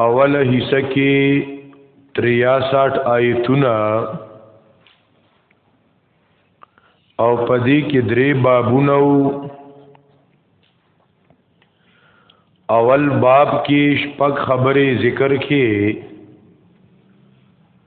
اوله حصہ کې 63 آیتونه او پدې کې درې بابونه اول باب کې شپږ خبرې ذکر کې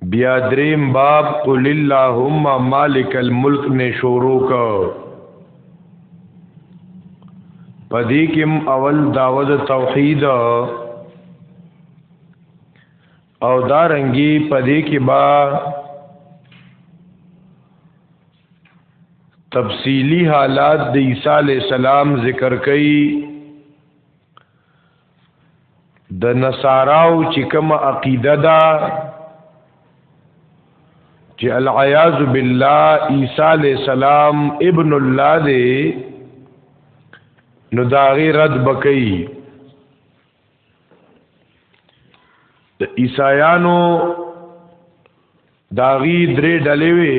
بیا دریم باب قل اللهم مالک الملک نه شروع کو پدې کوم اول داوود توحید او دارنګي پدې کې با تفصیلی حالات د عیسی علی السلام ذکر کړي د نصاراو چې کوم عقیده ده چې العیاذ بالله عیسی علی السلام ابن الله دی نو دا غي رد بکئی د عیسایانو دا غي درې ډلې وي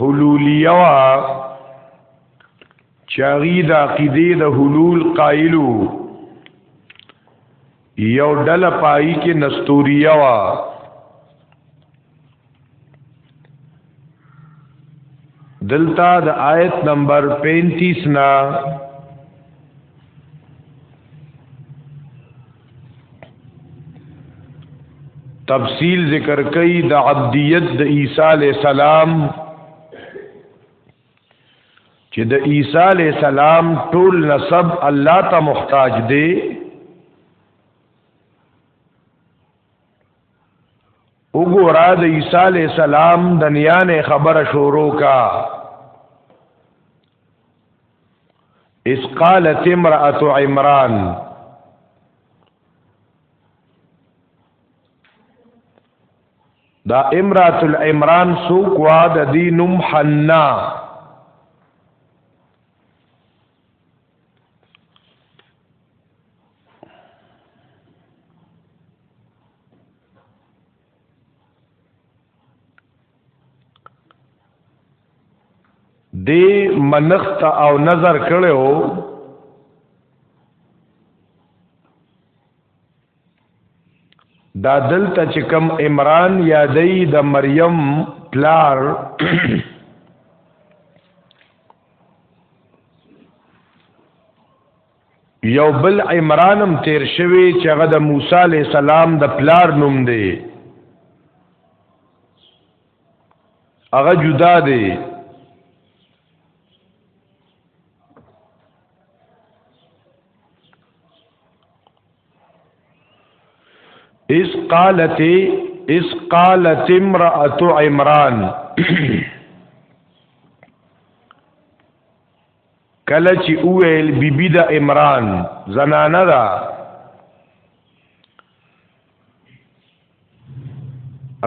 حلولیه وا چاغی د عقیده د حلول قائلو یو ډله پای کې نستوریه وا دلتا د آیت نمبر 35 نا تفصیل ذکر کوي د عبدیت د عیسی علی السلام چې د عیسی علی السلام ټول نسب الله ته محتاج دی وګورا د عیسی علی السلام دنیا نه خبره شروع کا اس قالت امرأة عمران دا امرأة العمران سوق واد دینم حنا دی منخت او نظر کړو دا دلته چې کم عمران یادې د مریم پلار یو بل عمرانم تیر شوی چې هغه د موسی علی السلام د پلار نوم دی هغه جدا دی اس قالت اس قالت امرأة عمران کله چې اویل بیبی د عمران زنانه ده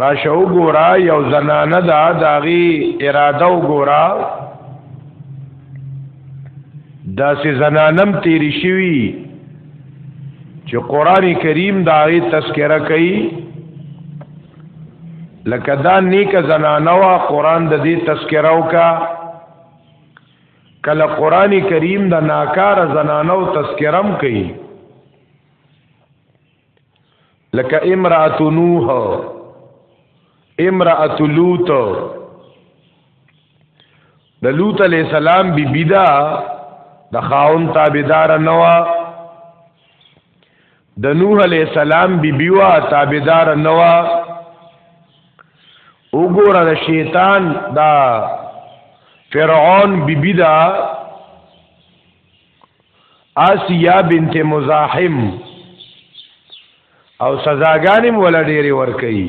راشه وګورا یو زنانه ده داغي اراده وګورا داسې زنانم تیری شوی چې قران کریم داغي تذکرہ کوي لکه دا نیک زنانه وا قران د دې تذکرہ وکړه کله قران کریم د ناکار زنانو تذکرم کوي لکه امرات نوح امرات لوط د لوط علی السلام بی بیدا د خاون تابعدار نه د نوح علی السلام بیبي وا تابعدار نه وا وګوره د شیطان دا فرعون بیبي دا آسیا بنت مزاحم او سزاګانې ولا ډېری ور کوي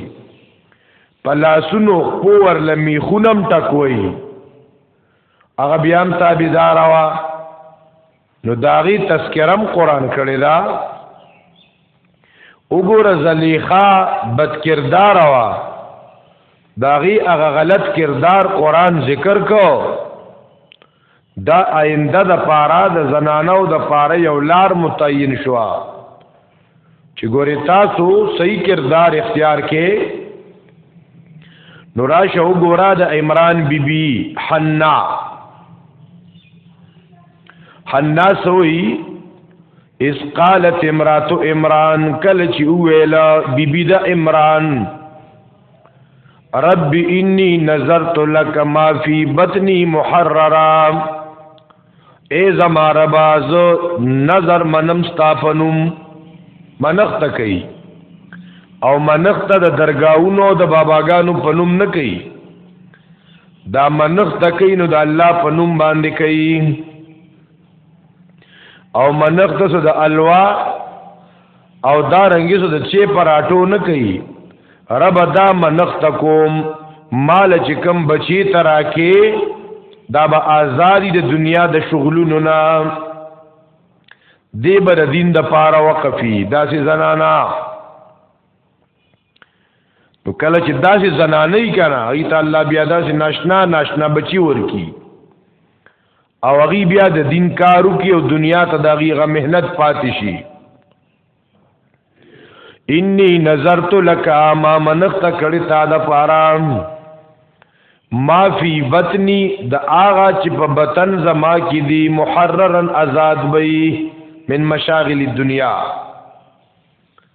په لاسونو خو ور لمی خونم ټکوي هغه بیا هم تابعدار وا نو داغي تذکرم قران کړي دا وګوره زلیخا بد کردار وا داغي هغه غلط کردار قران ذکر کو دا آینده د پارا د زنانو د پاره یو لار متعین شوه چې ګوره تاسو صحیح کردار اختیار کې نو راشه وګوره د عمران بیبي بی حنا حنا سوئی اس قالت امرات عمران کل چې ویلا بیبي د عمران رب انی نظرت لك ما فی بطنی محررا اے زما ربا ز نظر منم ستا پنوم منخت کوي او منخت د درگاونو د باباګانو پنوم نه کوي دا منخت کوي نو د الله پنوم باندې کوي او منخت سره د الوا او دا رنګي سو د چه پر اټو نه کوي رب دا منخت کوم مال چې کم بچی ترا کې دا به آزادی د دنیا د شغلونو نه دی بر دین د پاره وقفي دا سي زنانا نو کله چې داسې زنانه یې کنه هغه ته الله بیا داسې ناشنا ناشنا بچي ورکی او هغه بیا د دین کارو کې او دنیا ته دغه غ مهنت پاتې شي انی نظرت لک ما منخت کړی تا د پارام ما فی بطنی د آغا چې په بطن زما کې دی محررن آزاد وي من مشاغل الدنیا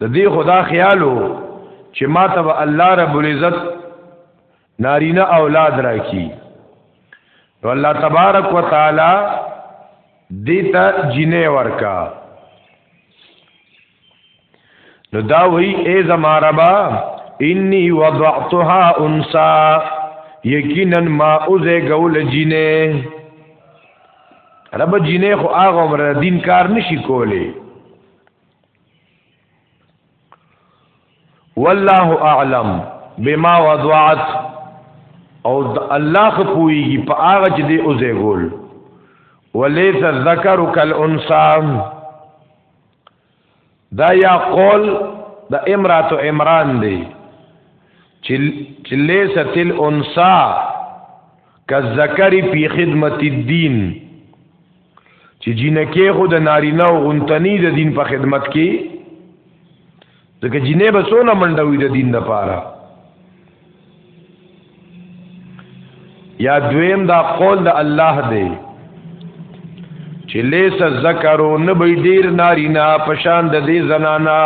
د دې خدا خیالو چې ما ته به الله رب العزت نارینه اولاد راکړي نو الله تبارک وتعالى دې ته جنې ورکا نو دا وی ای زما ربا انی وضعتها انسا یقینا ما اوزه غول جینې رب جینې خو هغه عمر دین کار نشي کولی والله اعلم بما وضعت او الله خپويږي په هغه چې دی اوځي ګول وليس الذکر كالانثى دا یا قول د امرات عمران دی چې ليس تل انثى كالذکر في خدمت الدين چې جنکه خو د نارینه او غنتنی د دین په خدمت کې ځکه جنې به سونه منډوي د دین لپاره یا دویم دا قول د الله دی چې لیس ذکرو نه به ډیر نارینا پشان د دې زنانا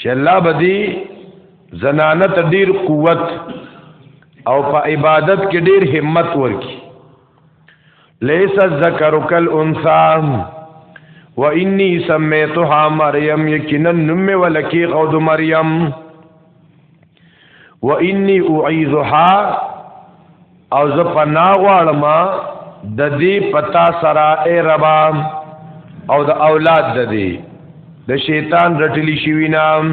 چې الله بدی زنانه ته ډیر قوت او په عبادت کې ډیر همت ورکی لیس الذکر کل انثى و انی سمیتها مریم یقینا نم ولکی قود مریم و انی اعیذها او ز پنا غوالم د دې پتا سرا اے ربا او د اولاد د دې د شیطان رټلی شوی نام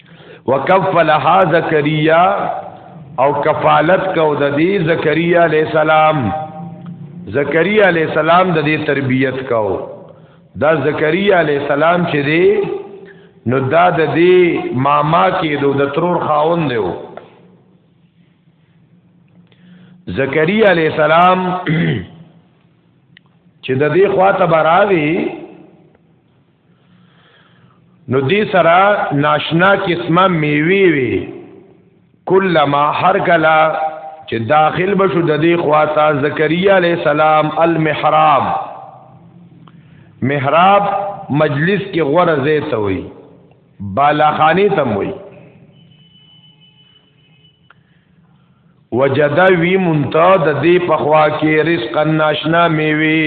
وکفلها زکریا او کفالت کو د دې زکریا علی السلام زکریا علی السلام د دې تربیت کو دا زکریا علی السلام چې دی نو دا د دې ماما کې دو د ترور خاون دیو زکریا علی السلام چې د دې خواته براوي نو دې سره ناشنا قسمه میوي وي کلمہ هر کلا چې داخل بشو د دې خواته زکریا علی السلام المحراب محراب مجلس کې غوړه زیته وي بالاخانی تم وي وجدا وی مونتا د دې پخوا کې رزق ناشنا میوي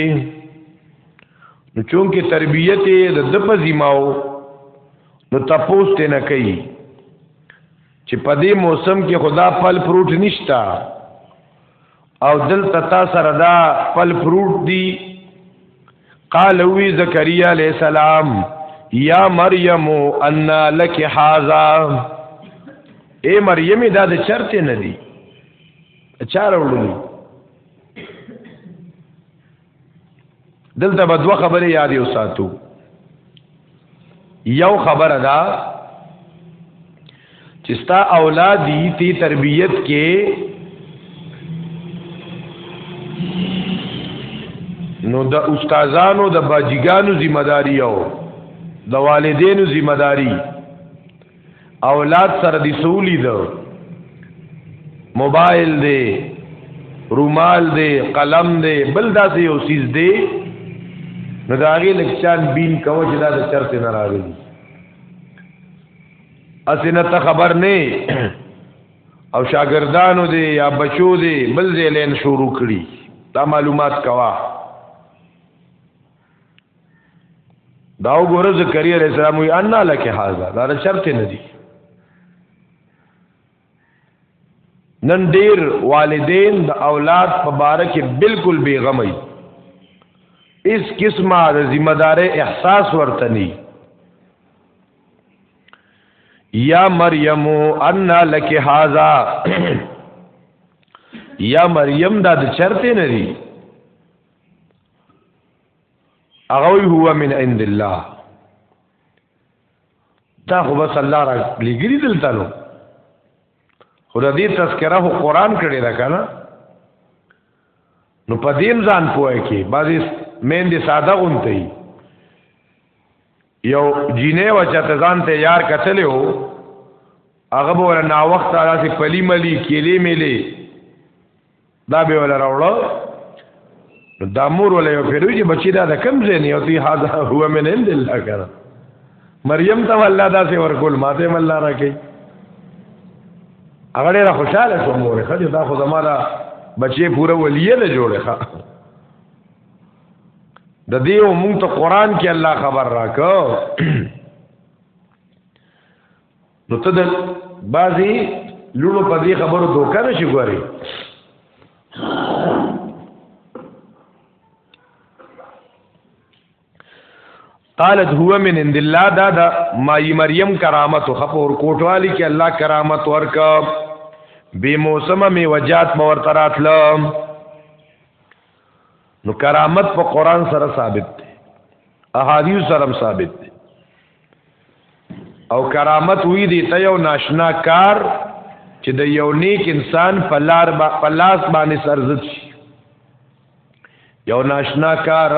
نو چونکه تربیت د د په زماو نو تاسو ته نه کوي چې په دې موسم کې خدا پل فروټ نشتا او دلته تا سره دا فل فروټ دی قال وی زکریا علیہ السلام یا مریم ان لک هذا اے مریم دا د چرته نه دی چار وړلی دلته به دوه خبرې یادې وساتو یو خبره ده چې ستا اولاد دي تی تربیت کې نو د استادانو د باجیګانو ذمہ داری او د والدینو ذمہ داری اولاد سره دی سولی دو موبایل دی رومال دی قلم دی بل داسې یو سیز دی نو دا غي لکشان بین کوو چې دا د چرته نه راغلی اسنه ته خبر نه او شاګردانو دی یا بچو دی بل ځای لین شروع کړي دا معلومات کوا دا وګوره زکریا علیہ السلام وی ان لک هاذا دا شرط نه دی نن ډیر والدین د اولاد په باره کې بالکل بیغمي اس قسمه د ذمہ دار احساس ورته ني یا مریم ان لک هاذا یا مریم دا د چرته نه دی هغه هو من عند الله دا خو بس الله را لګری دلته نو خدا دې تذکرہ خو قران کړي دا کنه نو په دې ځان پوهه کې بعضی مین دې ساده غونته یو جینې و چې تزان ته یار کتلې وو هغه به ول نا وخت راځي پلی ملی کېلې ملې دا به ول راوړو دا مور ول یو پیرو چې بچی دا د کم ځای نه یو تی هاذا هو من عند الله کرا مریم ته الله دا سي ورکول ماته مله راکې هغه ډېر خوشاله شو مور خدای دا خو زماره بچي پوره ولیه نه جوړه د دې او مونږ ته قران کې الله خبر راکو نو ته د بازي لونو په دې خبرو دوکه نشي ګوري قالت هو من عند الله دا دا مای مریم کرامت او خپور کوټوالی کې الله کرامت ورک به موسمه می وجات مور تراتلم نو کرامت په قران سره ثابت دی احادیث سره ثابت دی او کرامت وی دی ته یو ناشنا کار چې د یو نیک انسان په لار با په لاس باندې سرزت شي یو ناشنا کار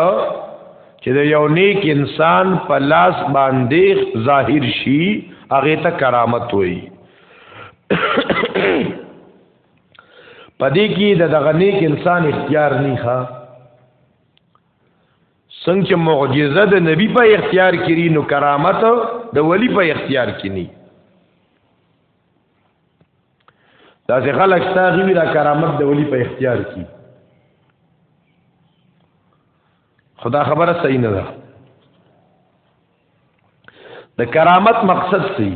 چې د یو نیک انسان په لاس باندې ظاهر شي هغه ته کرامت وایي پدې کې د دغه نیک انسان اختیار نه ښه څنګه چې معجزه د نبی په اختیار کې نو کرامت د ولی په اختیار کې نه دا چې خلک ستاسو ویرا کرامت د ولی په اختیار کې خدا خبره صحیح نه ده د کرامت مقصد سی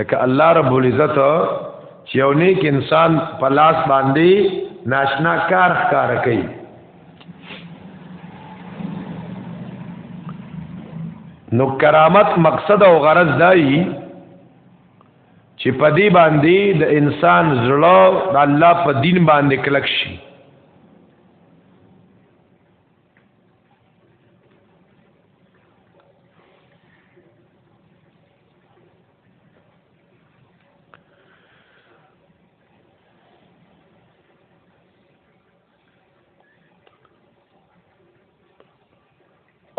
لکه الله رب العزت چې یو نیک انسان په لاس باندې ناشنا کار ښکار کوي نو کرامت مقصد او غرض دای چې په دې باندې د انسان زړه د الله په دین باندې کلک شي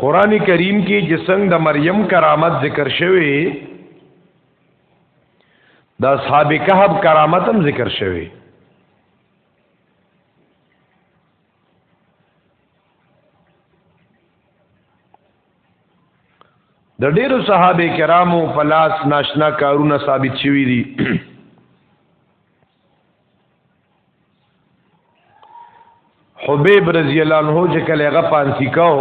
قران کریم کې چې څنګه د مریم کرامت ذکر شوی د اصحاب کهف کرامت هم ذکر شوی د ډیرو صحابه کرامو په لاس ناشنا کارونه ثابت شوی دي حبیب رضی الله عنه چې کله هغه پانسی کاو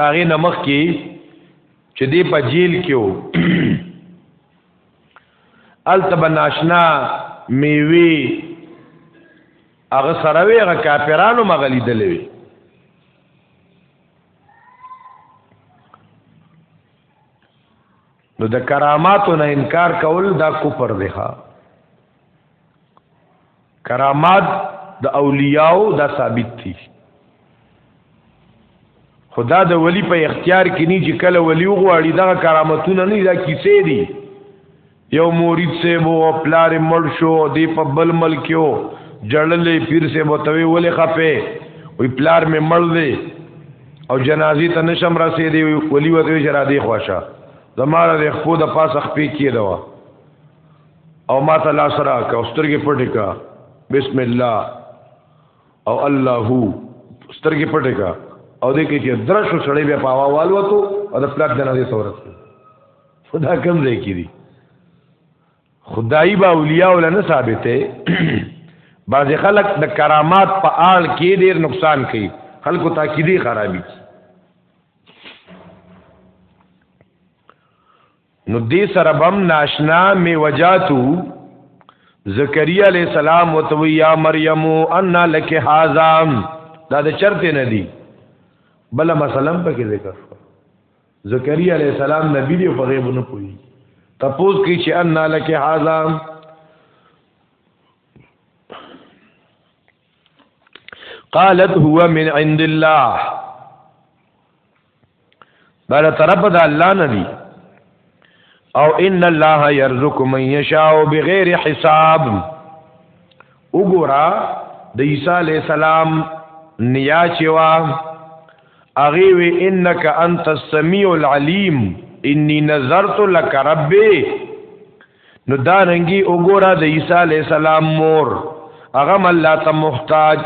داغه نمخ کې چې دی په جیل کې وو التب ناشنا میوي هغه سره وی هغه کافرانو مغلی دلې وی نو د کراماتو نه انکار کول دا کفر دی ها کرامات د اولیاءو دا ثابت دي خدا د ولی په اختیار کې نه چې کله ولی وغواړي دا کرامتونه نه دا کیسې دي یو مورید سے بو پلار مړ شو دی په بل ملکیو جړلې پیر سے بو توی ولې خفه وی پلار می مړ دی او جنازي ته نشم رسې دی ولی وته جرا دی خوښه زماره د خپو د پاسه خپې کېده وا او ما ته لاس را کا سترګې پټې کا بسم الله او الله سترګې پټې کا او دې کې چې درشو سړې بیا پاوا والوتو او د پلار جنازي ته ورسې خدا کم ځای کې دي خدای با اولیاء ولا نه ثابته بعض خلک د کرامات په آړ کې ډیر نقصان کوي خلکو تاکیدی خرابي نو دې سره بم ناشنا می وجاتو زکریا علی السلام وتوی یا مریم ان لک هاذا دا د چرته نه دی بل مثلا پکې ذکر زکریا علیہ السلام نبی دی په غیب نه پوي تپوس کی چې ان لک هاذا قالت هو من عند الله بل طرف د الله نبی او ان الله يرزق من يشاء بغیر حساب وګوره د عیسی علی السلام نیا چوا اغي وی انک انت السمیع العلیم انی نظرت لک ربی نو دا رنګي وګوره د عیسی علی السلام مور هغه الله ته محتاج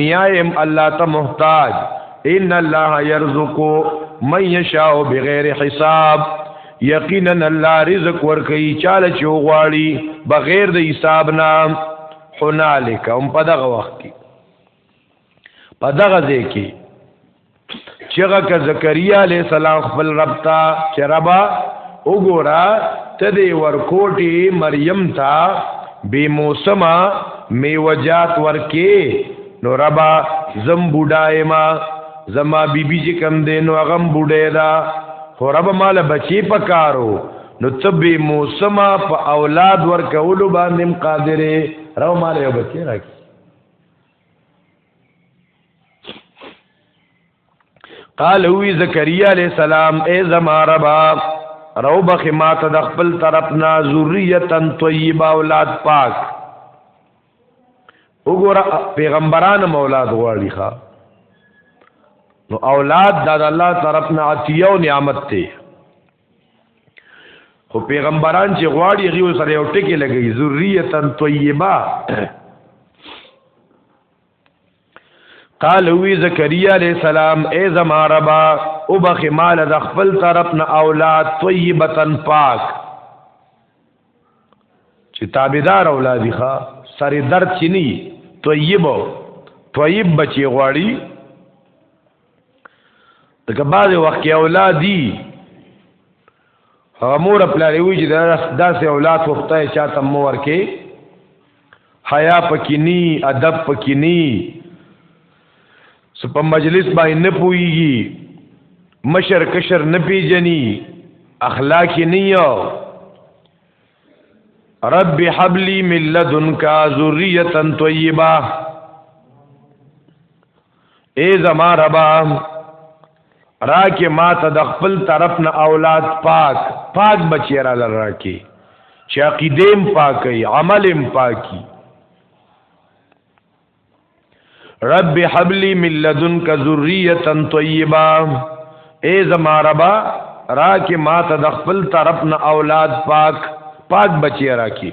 نیایم الله ته محتاج ان الله يرزق من يشاء بغیر حساب یقینا الله رزق ورکي چاله چوغواړي بغیر د حساب نه هنالک هم په دغه وخت کې په دغه ځای کې چېغه ک زکریا علی السلام خپل رب ته چې ربا وګورا ته دې ورکوټي مریم ته بے موسمه میوجات ورکه نو ربا زم بوډای ما زما بیبي چې کم دی نو هغه بوډای دا خو رب مال بچی پکارو نو تبي موسمه په اولاد ور کولو باندې قادرې رو مال یو بچی راکی قال وی زکریا علیہ السلام اے زما ربا رو بخ ما ته د خپل طرفنا ذریتا طیبه اولاد پاک وګوره پیغمبران اولاد غواړي ښا نو اولاد د الله طرفنا عطیه او نعمت ته خو پیغمبران چې غواړي غيو سره یو ټکی لګي ذریتا طیبه قال وی زکریا علیہ السلام اے زما ربا او بخ مال د خپل طرف نه اولاد طیبتن پاک چې تابعدار اولادی ښا سر درد چنی طیب طیب بچی غواړي دغه بعد وخت کې اولادی هغه مور خپل وی چې دا داسې اولاد وخته چاته مو ورکه حیا پکې نی ادب پکې نی سپ مجلس باندې نه پويږي مشر کشر نه پیجنی اخلاق نه یو رب حبلی من لدنک ذریه طیبه ای زما ربا راکه ما ته د خپل طرف نه اولاد پاک پاک بچی را لراکه چې عقیدیم پاکي عملیم پاکي رب حبلی من لدنک ذریه طیبه ای زما ربا راکه ما ته د خپل طرف نه اولاد پاک پاک بچی راکه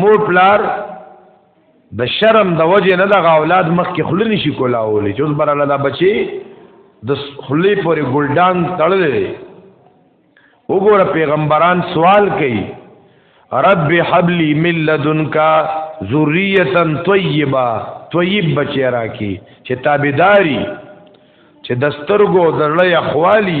مور پلار د شرم د وجه نه د اولاد مخ کې خلی نشي کولاولې چې اوس براله دا بچي د خلی پورې ګلډان تړلې وګوره پیغمبران سوال کوي رب حبلی من لدنک ذریه طیبه طیب بچی راکی چې تابعداري چې دسترګو درلې اخوالی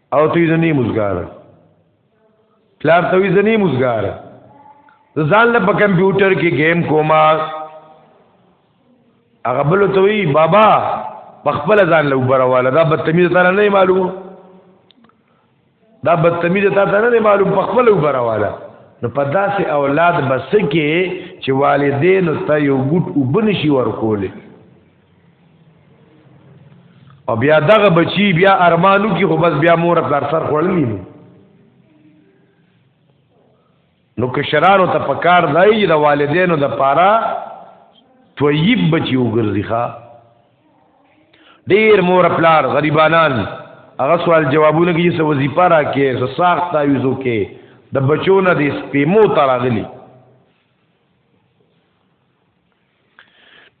او ته ځنی مزګار پلار ته ځنی مزګار ځان له په کمپیوټر کې گیم کوما هغه بل ته وی بابا په خپل ځان له وبرواله دا بدتمیز تر نه معلوم دا بدتمیز تر نه معلوم په خپل وبرواله نو په داسې اولاد بس کې چې والدین ته یو ګډ وبنشي ورکولې او بیا دغه بچی بیا ارمانو کې خو بس بیا مور پر سر خړلې نو نو کشرانو ته پکار دی د والدینو د پاره طیب بچی وګرځي ښا ډیر مور پلار غریبانان هغه سوال جوابونه کې څه وظیفه راکې څه ساخت تاویزو کې د بچو نه د سپیمو تراغلی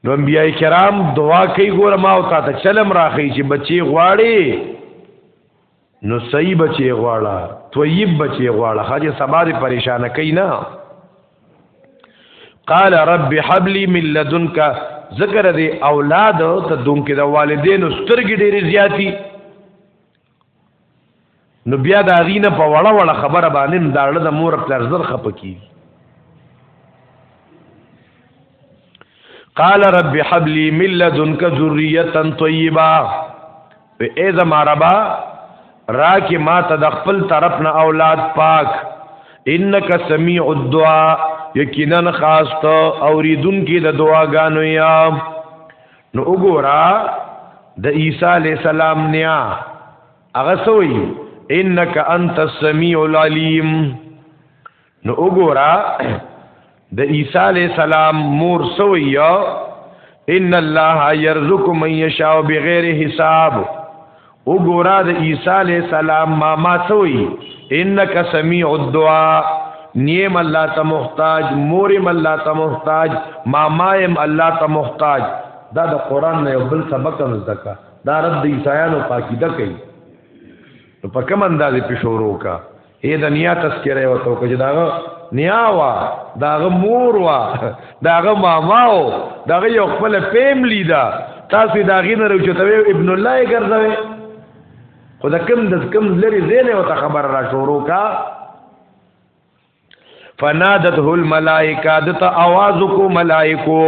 نو انبیای کرام دعا کوي ګور ما او تا ته چلم راخی چې بچي غواړي نو صحیح بچي غواړه طیب بچي غواړه خاجه سبا دې پریشان کئ نه قال رب حب لي من لدنك ذکر دې اولاد ته دونکو د والدینو سترګې ډېرې زیاتی نو بیا دا غینه په وړه وړه خبره باندې دا له مور پلار زر خپکی قال رب حب لي من لدنك ذريه طيبه اے زما ربا را کې ما ته د خپل طرف نه اولاد پاک انک سمیع الدعاء یقینا خاص ته اوریدون کې د دعاګانو یا نو وګورا د عیسی علی السلام نیا هغه سوی انک انت السمیع العلیم نو وګورا د عیسی علی السلام مور سوی ان الله یرزق من یشاء بغیر حساب او ګورا د عیسی علی السلام ما ما سوی انک سمیع الدعاء نیم الله ته محتاج مورم الله ته محتاج ما مایم الله ته محتاج دا د قران نه یو بل سبق هم زده دا رد عیسایانو پاکیده کوي په کوم انداز په شورو کا اې د نیا تذکره وته کو چې داغه نیا وا داغه مور وا داغه ماما او داغه یو خپل فیملی دا تاسو دا غینه روچتوي ابن الله یې ګرځوي خو دا کم د کم لري زینه او ته خبر را شروع کا فنادته الملائکه دت आवाज کو ملائکو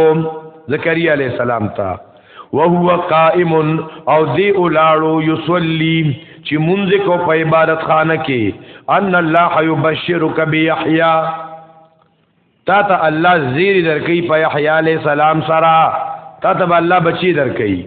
زکریا علیہ السلام تا وهو قائم او دی اولاړو یصلی چې مونږ کو په عبادت خانه کې ان الله یبشرک بیحیا تا ته الله زیر درکې په یحیی علیہ السلام سره تا ته الله بچی درکې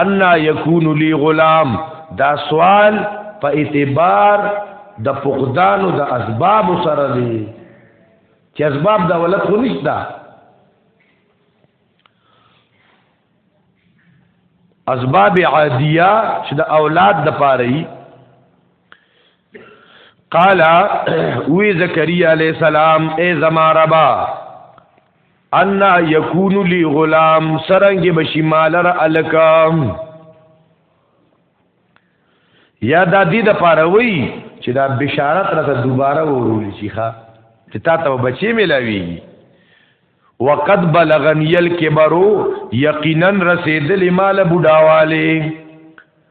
ان یکون لی غلام دا سوال په اعتبار د فقدانو د اسباب سره دی چې اسباب د ولادت خو نشته اسباب عادیه چې د اولاد د پاره ای قال وی زکریا علی السلام ای زما ربا ان یکون لی غلام سرنګ بشی مالر الکام یا دا دې د پاره وی چې دا بشارت راته دوباره ورول شي ښا چې تا ته بچی ملاوي وقد بلغنی الکبرو یقینا رسیدل مال بډاواله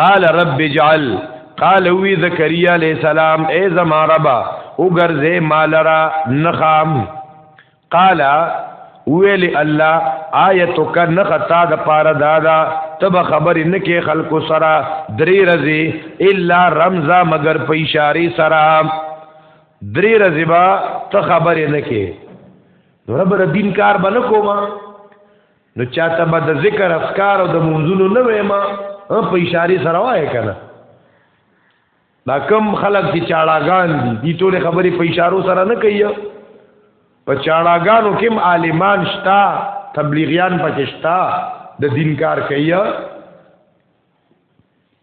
قال رب اجعل قال وی زکریا علیہ السلام اے زما رب او ګرځه مالرا نخام قال ویل الله آیتک نختا د پاره دادا تب خبر نه کې خلق سرا درې رزي الا رمزا مگر په اشاره سرا درې رزي با ته خبر نه کې رب ردین کار بنه کوما نو چاته به د ذکر اسکار او د منځونو نه وې ما په اشاره سره وای کنه دا کم خلک چې چاړاګان دي دي ټول خبرې په اشارو سره نه کوي په چاړاګانو کې عالمان شتا تبلیغیان پکې شتا د دین کار کوي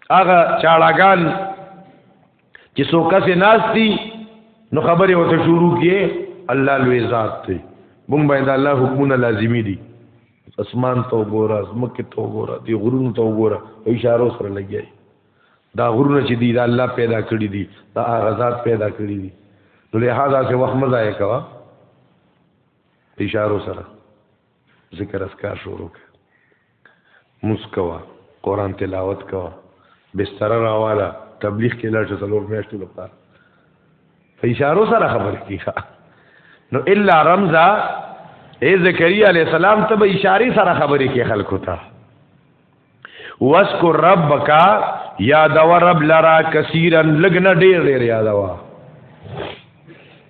هغه چاړهګان چې څو کسې ناست دي نو خبرې ورته شروع کړي الله لوی ذات دی مونږ باید الله حکمونه لازمی دي اسمان ته وګوره زمکه ته وګوره دی غرونو ته وګوره او اشارو سره لګیای دا غرونه چې دی دا الله پیدا کړی دي دا هغه ذات پیدا کړی دي نو له هغه څخه وخت مزه یې کوا اشارو سره ذکر اسکار شروع کړ موس کوه قران تلاوت کوه بستر راواله تبلیغ کې لاړ څلور میاشتو لپاره په اشارو سره خبر کیخه نو الا رمزا اے زکریا علیہ السلام ته به اشاره سره خبرې کې خلکو ته واسکو ربک یا دو رب لرا کثیرن لګنه ډیر ډیر یادوا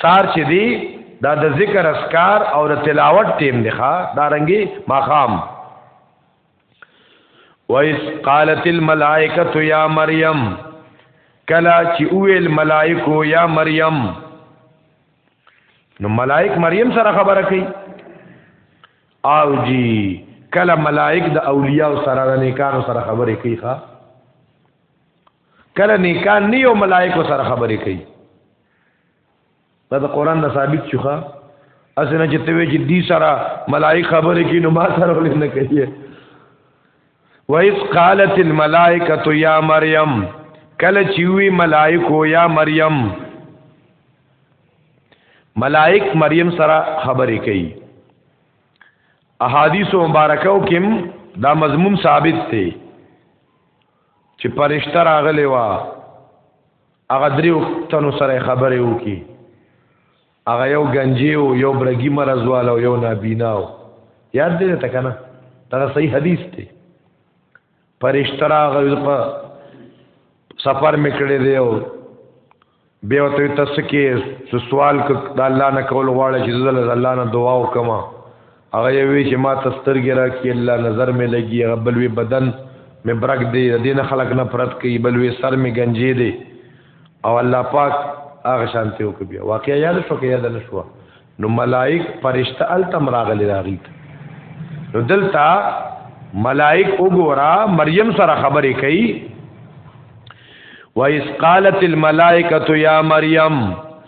سار چې دی دا د ذکر اسکار او د تلاوت ټیم دی ښا دا رنګي ماقام وَإِذْ قَالَتِ الْمَلَائِكَةُ يَا مَرْيَمْ کلا چې اویل ملائکو یا مریم نو ملائک مریم سره خبره کوي او جی کله ملائک د اولیاء سره د نیکانو سره خبرې کوي ښا کله نیکان نیو ملائکو سره خبرې کوي دا د قران نه ثابت شوخه اسنه چې ته وی چې دی سره ملائکه خبرې کینو ما سره ولې نه کوي وَإِذْ قَالَتِ الْمَلَائِكَةُ يَا مَرْيَمْ کله چې وی ملائکو یا مریم ملائک مریم سره خبرې کوي احادیث مبارکاو کې دا مضمون ثابت دی چې پرشتہ راغلی و هغه دریو تنو سره خبرې وکي هغه یو گنجي او یو برګي مرز والا او یو نابینا او یاد دې ته کنه دا صحیح حدیث دی پرشتہ راغی په سفر میکړې دی او بیا ته تاسو کې سوال ک د الله نه کول غواړي چې زل الله نه دعا وکما هغه وی چې ما تسترګې را کې الله نظر مې لګي هغه بل وی بدن مې برک دی د دین خلق نه پرد کوي بل وی سر مې گنجي دی او الله پاک هغه شانته وکي بیا واقعیا یاد شو کې یاد نه شو نو ملائک فرشتہ التم راغلي راغی نو دلته ملائک وګورا مریم سره خبرې کوي وَإِذْ قَالَتِ الْمَلَائِكَةُ يَا مَرْيَمُ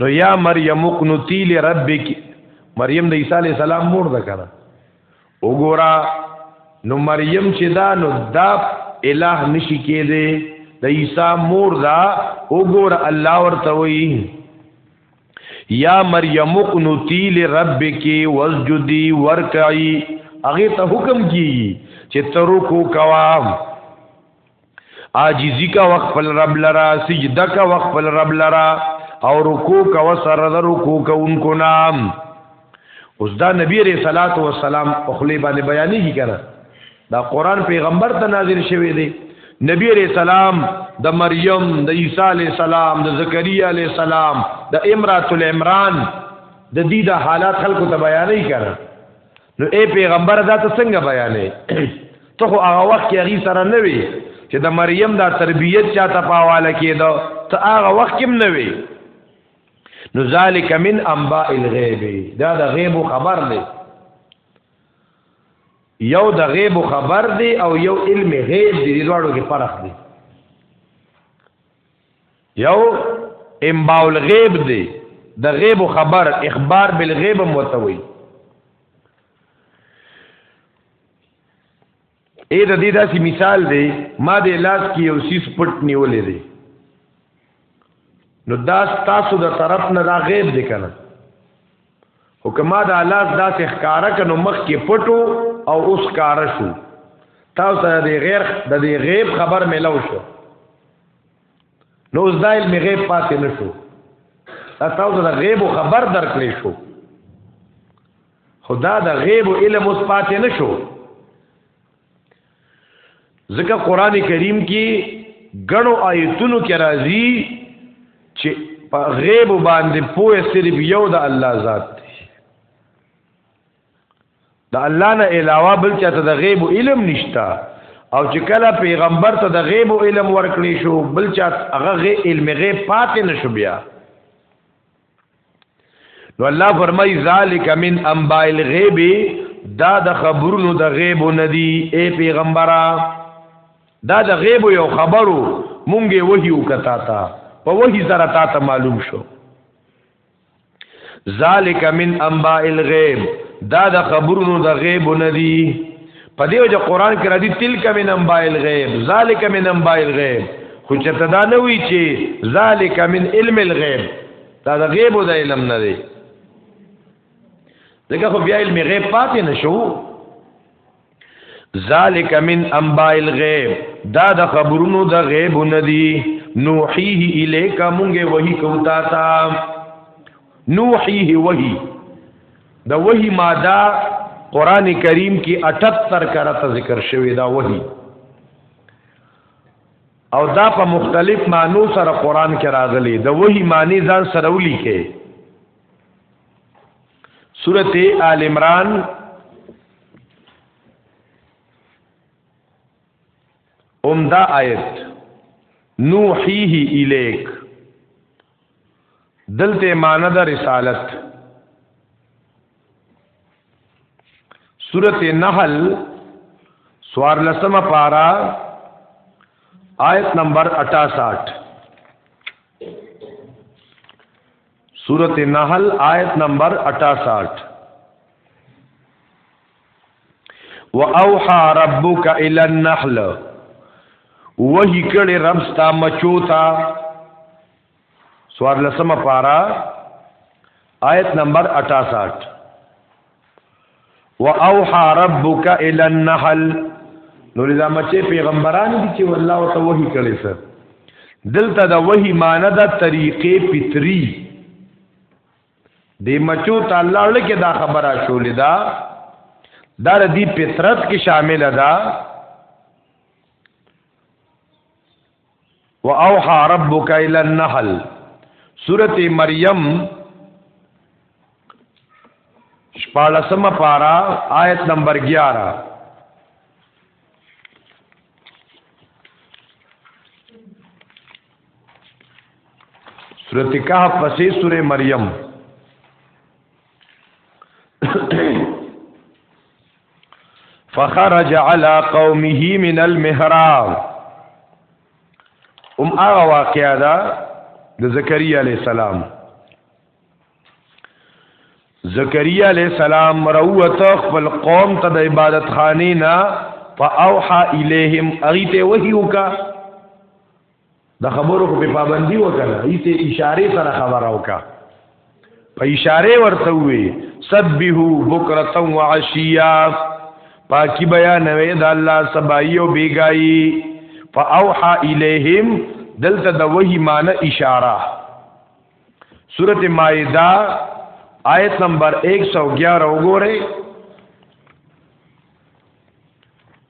نو یا مریم اقنتی لربک مریم د عیسی علی السلام مور ده کنه وګورا نو مریم چې دا نو دا الہ نشی کېده د عیسی مور دا وګور الله ورته وی یا مریم اقنتی لربک واسجدی ورکعی هغه ته حکم کیږي چې ترکو کوام عاجزی کا وقت پل رب لرا سجده کا وقت پل رب لرا او رکوع کا وسر در رکوع کا انکو نام اوس دا نبی علیہ الصلوۃ والسلام خپل باندې بیانېږي کنه دا قران پیغمبر ته نازل شوی دی نبی علیہ السلام د مریم د عیسی علیہ السلام د زکریا علیہ السلام د امرات العمران د دې د حالات خلکو ته بیانې کړه نو اے پیغمبر دا ته څنګه بیانې ته خو هغه وخت کې هغه سره نه وي چې د مریم دا تربیت چاته پاواله کېدو ته هغه وخت کې نه وي نو ذالک من انباء الغیب دا د غیب خبر دی یو د غیب خبر دی او یو علم غیب دی دواړو کې فرق دی یو امباول غیب دی د غیب خبر اخبار بالغیب متوي اې د دې داسې مثال دی ما د لاس کې یو سیس پټ نیولې دی نو دا تاسو د طرف نه دا غیب دی کنه او کما دا لاس داسې ښکارا کنو مخ کې پټو او اوس ښکارا شو تاسو د غیر د دې غیب خبر ملو شو نو زدایل می غیب پاتې نشو تاسو د غیب خبر درکړې شو خدا د غیب علم اوس پاتې نشو ځکه قران کریم کې غنو آیتونو کې راځي چې په غیب باندې پوهه صرف یو د الله ذات دی د الله نه علاوه بل چاته د غیب علم نشتا او چې کله پیغمبر ته د غیب علم ورکړي شو بل چاته هغه علم غیب پاتې نشو بیا نو الله فرمای ذالک من انباء الغیب دا د خبرونو د غیب ندی اے پیغمبره دا د غیب یو خبرو مونږه وحی وکتا تا په وحی سره تا ته معلوم شو ذالک من انباء الغیب دا د خبرونو د غیب ندی په دې وجه قران کې راځي تلک من انبائل غیب ذالک من انبائل غیب خو چې تدا نه وی چې ذالک من علم الغیب دا د غیب او د علم نه دی دغه خو بیا علم غیب پاتې نشو ذالک من انبائل غیب دا د خبرونو د غیب نه دی نوحیه الیک مونږه وਹੀ کوتا تا نوحیه وਹੀ د وحی ماده قران کریم کې 78 کرته ذکر شوی دا وحی او دا په مختلف معنی سره قران کې راغلي د وحی معنی ځان سره ولیکي سورته آل عمران عمدہ آیت نوحیه الیک دلته معنی د رسالت سورت نحل سوار لسم پارا آیت نمبر 68 سورت نحل آیت نمبر 68 واوحى ربك الى النحل وحی کړي رب ستا مچو تا سوار لسمه پارا آیت نمبر 68 واوحى ربك الى النحل نو دا مچه پیغمبران دي چې والله وته وحی کړي سر دلته دا وحی معنی دا طریقې فطری دی مچو ته الله لکه دا خبره شولې دا دا د دې فطرت کې شامل ده واوحى ربك الى النحل سوره مریم شپالسم پارا آیت نمبر 11 Thank you. سورت کهف پسې سورې مریم فخرج على قومه من المحراب ام هغه واقعا ده د زکریا علی السلام زکریا علی السلام روته خپل قوم ته د عبادت خانه نه فاوحى الیهم اغیته وحی وکړه د خبرو خو په پابندي وکړه ایته اشاره سره خبر اوکا په اشاره ورته وي سبحو بکرتا وعشیا پاکی بیان وی د الله سبایو بیګای فاوحا الیہم دلته د وحی معنی اشاره سورت مائدہ آیت نمبر 111 وګوره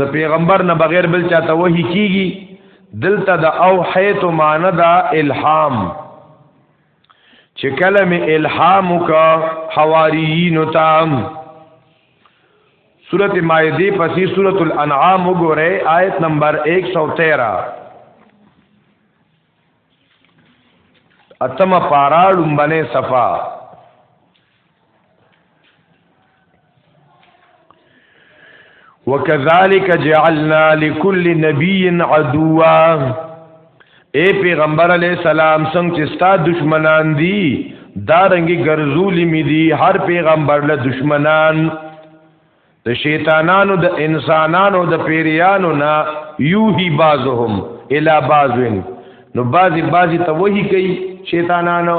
د پیغمبر نه بغیر بل چاته وحی کیږي دلته د او حیت معنی دا الهام چې کلمه الهام کا حواریین تام سورت مائده پسی سورت الانعام وګوره آیت نمبر 113 اتمه پارا لومبنه صفا وکذالک جعلنا لكل نبي عدوا اے پیغمبر علی السلام څنګه چې ستا دشمنان دي دا رنګي ګرځولې مې دي هر پیغمبر له دشمنان د شیطانانو د انسانانو د پیریانو نا یوهی بعضهم الی بعضن نو بعضی بعضی ته وਹੀ کوي شیطانانو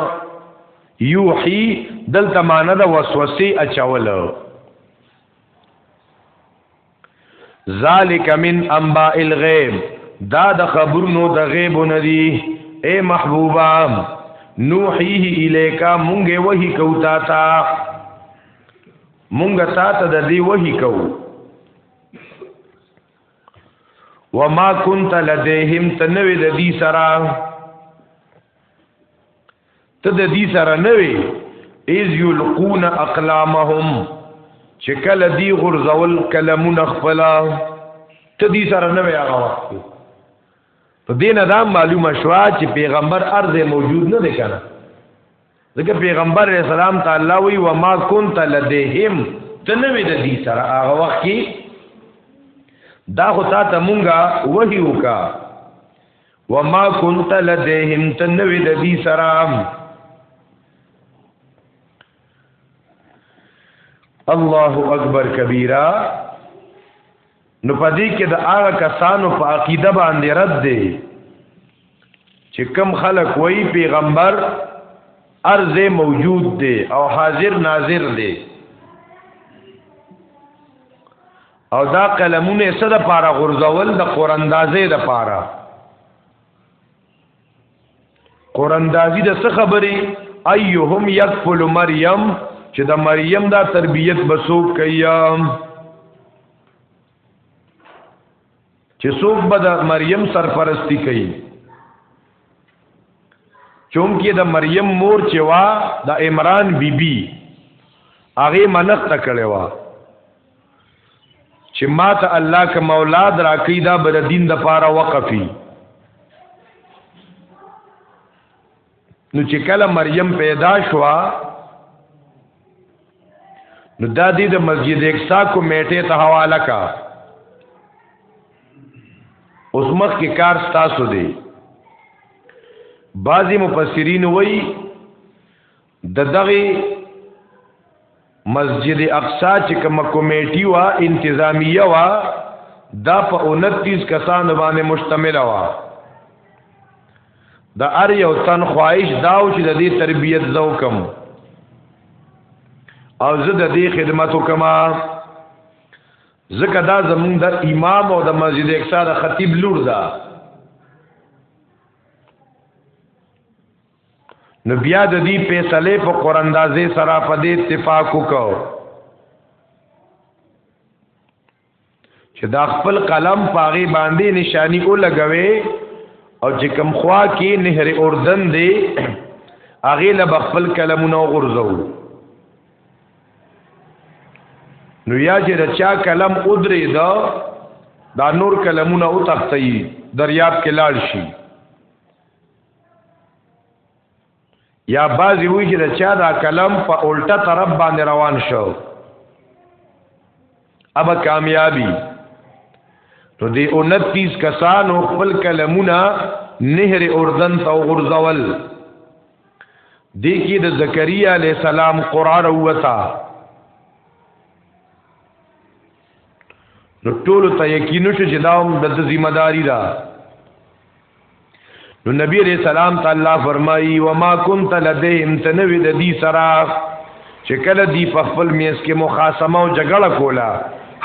یوهی دلته معنی د وسوسه اچول ذالک من انباء الغیب دا د خبرونو د غیب ندی اے محبوبا نوحیه الیکا مونږه وਹੀ کوتا تا مونږ تا ته د دې وحی کوو وما كنت لديهم تنوي د دې سره ته د دې سره نه وي اذ يلقون اقلامهم چې کله دی غرزول کلمون خپل ته دې سره نه وي هغه وخت په دې نه دا معلومه شوه چې پیغمبر ارزه موجود نه دی کنه ځکه پیغمبر علیہ السلام تعالی وی و ما كنت لديهم تنوی د دې سره هغه وخت کې دا خو تا ته مونږه وحی وکا و ما كنت لديهم تنوی د دې سره الله اکبر کبیره نو پدې کې د هغه کسانو په عقیده باندې رد دی چې کم خلک وای پیغمبر ارز موجود دی او حاضر ناظر دی او دا قلمونه سره پارا غرزول د قراندازې د پارا قراندازی د څه خبرې ايهم يکفل مریم چې د مریم دا تربیت بسوک کیا چې څوک به د مریم سرپرستی کوي چونکی د مریم مور چې وا د عمران بیبي بی هغه منښت کړي وا چې ما ته الله که مولاد راکې دا بل دین د پاره وقفي نو چې کله مریم پیدا شو نو دا دې د مسجد اقصا کمیټه ته حواله کا اوس مخ کې کار ستاسو دی بعضی مفسرین وایي د دغه مسجد اقصا چې کوم کمیټي وا انتظامیه وا دا په 29 کسانو باندې مشتمل وا د ار یو تن خواهش داو چې د دې تربیت زو کم او زه د دې خدمت وکما زکه دا زمونږ د امام او د مسجد اقصا د خطیب لور ده نو بیا د دې فیصله په قراندازې سره په دې اتفاق وکاو چې دا خپل قلم پاغي باندې نشانی او لګوي او چې کم خوا کې نهر اردن دی هغه له خپل قلمونه غورځو نو یا چې د چا قلم ودرې دا دا نور قلمونه او تختی دریاب کې لاړ شي یا بعضی وی چې د چا دا کلم په الټه طرف باندې روان شو اب کامیابی نو دی 29 کسانو خپل کلمونه نهر اردن ته غرزول دی کی د زکریا علی السلام قران وتا نو ټول ته یقین شو چې دا هم د ذمہ داری ده نو نبی علیہ السلام تعالی فرمایي و ما كنت لديهم تنوي د دې سره چې کله دی په خپل میس کې مخاصمه او جګړه کولا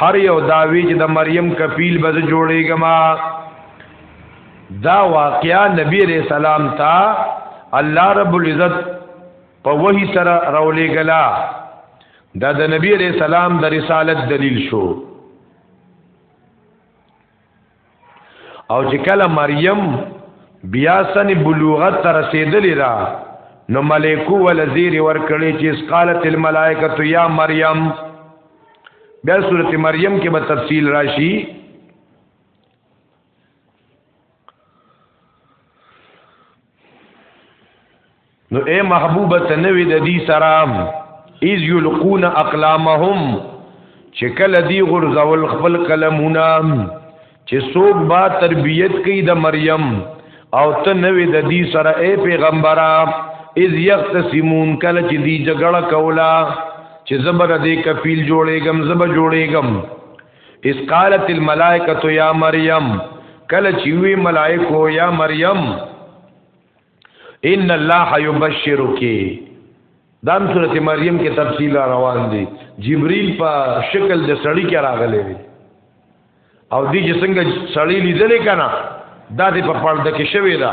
هر یو داوی چې د مریم کفیل بز جوړېګما دا واقعا نبی علیہ السلام تا الله رب العزت په وਹੀ سره راولېګلا دا د نبی علیہ السلام د رسالت دلیل شو او چې کله مریم بیا سن بلوغت تر رسیدلې را نو ملائکو ول زیر ور کړی چې قالت الملائکه یا مریم بیا سورته مریم کې به تفصیل راشي نو اے محبوب تنوی د دې سلام اذ یلقون اقلامهم چې کله دی غرزول خپل قلمونه چې څوک با تربیت کوي د مریم او ته نوې د دې سره اے پیغمبره اذ یختصمون کله چې دی جګړه کولا چې زبر دې کفیل جوړېګم زبر جوړېګم اس قالت الملائکه یا مریم کله چې وی ملائکو یا مریم ان الله یبشرک دام سورته مریم کې تفصیل روان دي جبرئیل په شکل د سړی کې راغلی وی او دی چې څنګه سړی لیدل کنا دا دې په پړد کې شوی دا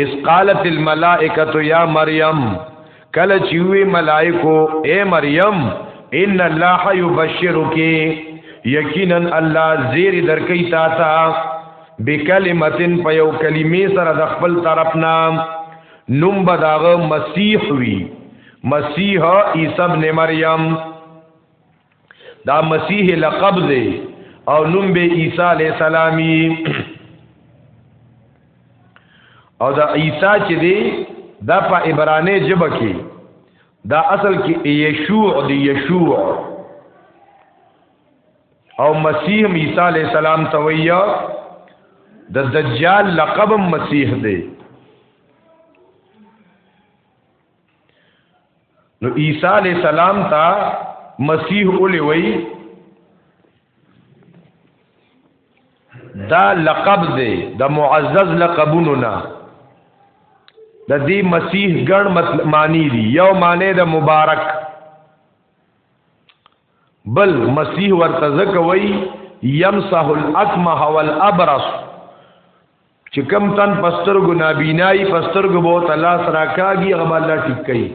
اس قالت الملائکه یا مریم کله چې وی ملائکو اے مریم ان الله یبشرک یقینا الله زیر درکې تا تا بکلمتن په یو کلمې سره د خپل طرف نام نوم بداغه مسیح وی مسیح عیسی ابن مریم دا مسیح لقب دی او نوم به عیسی علی السلام او دا عیسی چې دی دا په عبرانی ژبه کې دا اصل کې یشوع دی یشوع او مسیح عیسی علی السلام ته وییا د دجال لقب مسیح دی نو عیسی علی السلام ته مسیح ولې وای دا لقب دی د معزز لقبونو نه د دې مسیح ګڼ معنی دي یو معنی د مبارک بل مسیح ورته ځکه وای یمسح الاکمه والابرص چې کم تن پسترګو نابینای پسترګو به ته لاس راکاږي هغه به الله ټیک کوي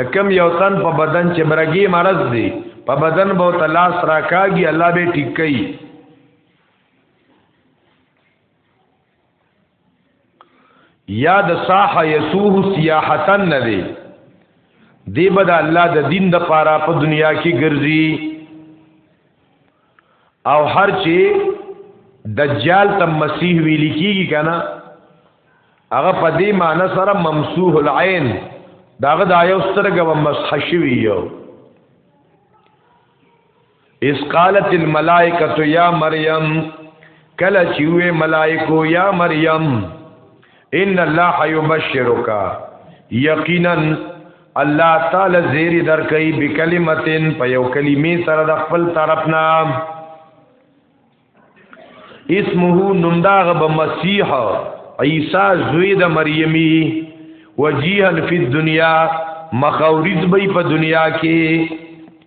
د کم یو تن په بدن چې مرګي مرض دی په بدن به ته لاس راکاږي الله به ټیک کوي یا د صاح یسوه سیاحتن نه دی دی به د الله د دین د پاره په دنیا کې ګرځي او هر چې دجال ته مسیح ویل کیږي کنه هغه په دې معنی سره ممسوح العين داغه د آیو سترګه و مسح شوی یو اس قالت الملائکه یا مریم کله چې وې ملائکو یا مریم ان الله یبشرک یقینا الله تعالی زیر درکې بکلمتین په یو کلمې سره د خپل طرف نه اسمه نمداغ به مسیح عیسی زوی د مریمی وجیها فی الدنیا مخاورز به په دنیا کې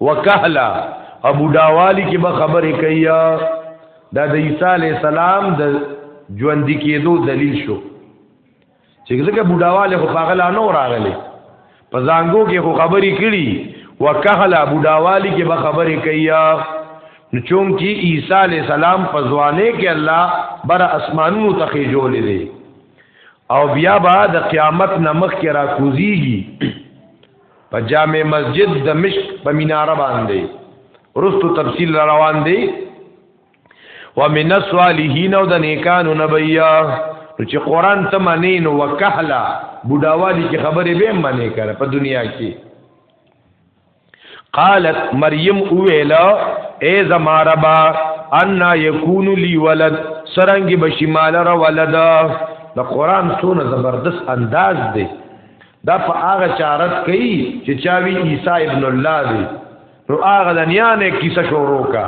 وکهلا او بډاوالی کې به خبرې کوي دا د عیسی علی السلام د ژوند کېدو دلیل شو چې ځکه بډاواله خو پاغلا نو راغلی په زنګو کې خو خبرې کړي وکهلا بډاوالی کې به خبرې کوي نو چون کې عیسی علی السلام په ځوانه کې الله بر اسمانونو ته خېجولې دي او بیا به د قیامت نمخ کې را کوزيږي په جامع مسجد د مشک په میناره باندې ورستو تفصیل را روان دی ومن الصالحین او د نیکانو نبیا نو چې قران ته معنی نو وکهلا بډاوالی کې خبرې به معنی کړه په دنیا کې قالت مریم اویلا اے زما ربا ان یکون لی ولد سرنګ بشمال را ولدا د قران سونه زبردست انداز دی دا په هغه چارت کوي چې چاوي عیسی ابن الله دی نو هغه د نیا نه کیسه شروع کا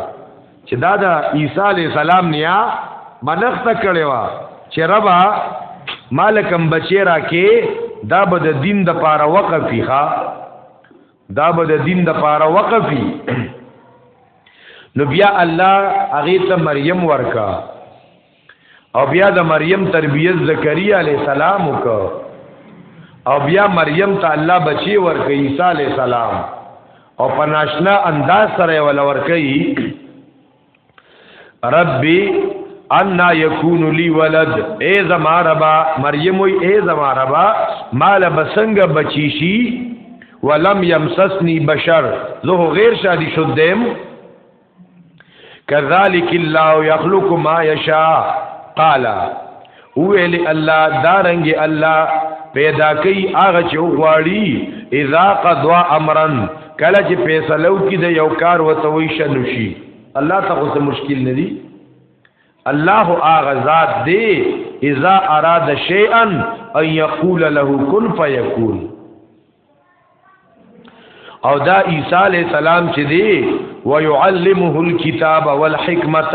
چې دا د عیسی علی السلام نیا منښت کړي وا چې ربا مالکم بچی را کې دا به د دین د پاره وقفي ها دا به د دین د پاره وقفي نو بیا الله هغه ته مریم ورکا او بیا د مریم تربیت زکریا علی السلام وکړه او بیا مریم ته الله بچی ورکړ عیسی علی السلام او په ناشنا انداز سره ول ورکړي ربي ان یکون لی ولد ای زما ربا مریم وی ای زما ربا مال بسنګ بچی شي ولم یمسسنی بشر زه غیر شادي شدم کذالک الله یخلق ما یشاء قال ویل الله دارنګ الله پیدا کوي هغه چې غواړي اذا قضا امرا کله چې فیصلو کې د یو کار وته وي شنو شي الله ته څه مشکل نه دي الله هغه ذات دی اذا اراد شیئا ان یقول له کن فیکون او دا عیسی علی السلام چې دی و يعلمه الكتاب والحکمت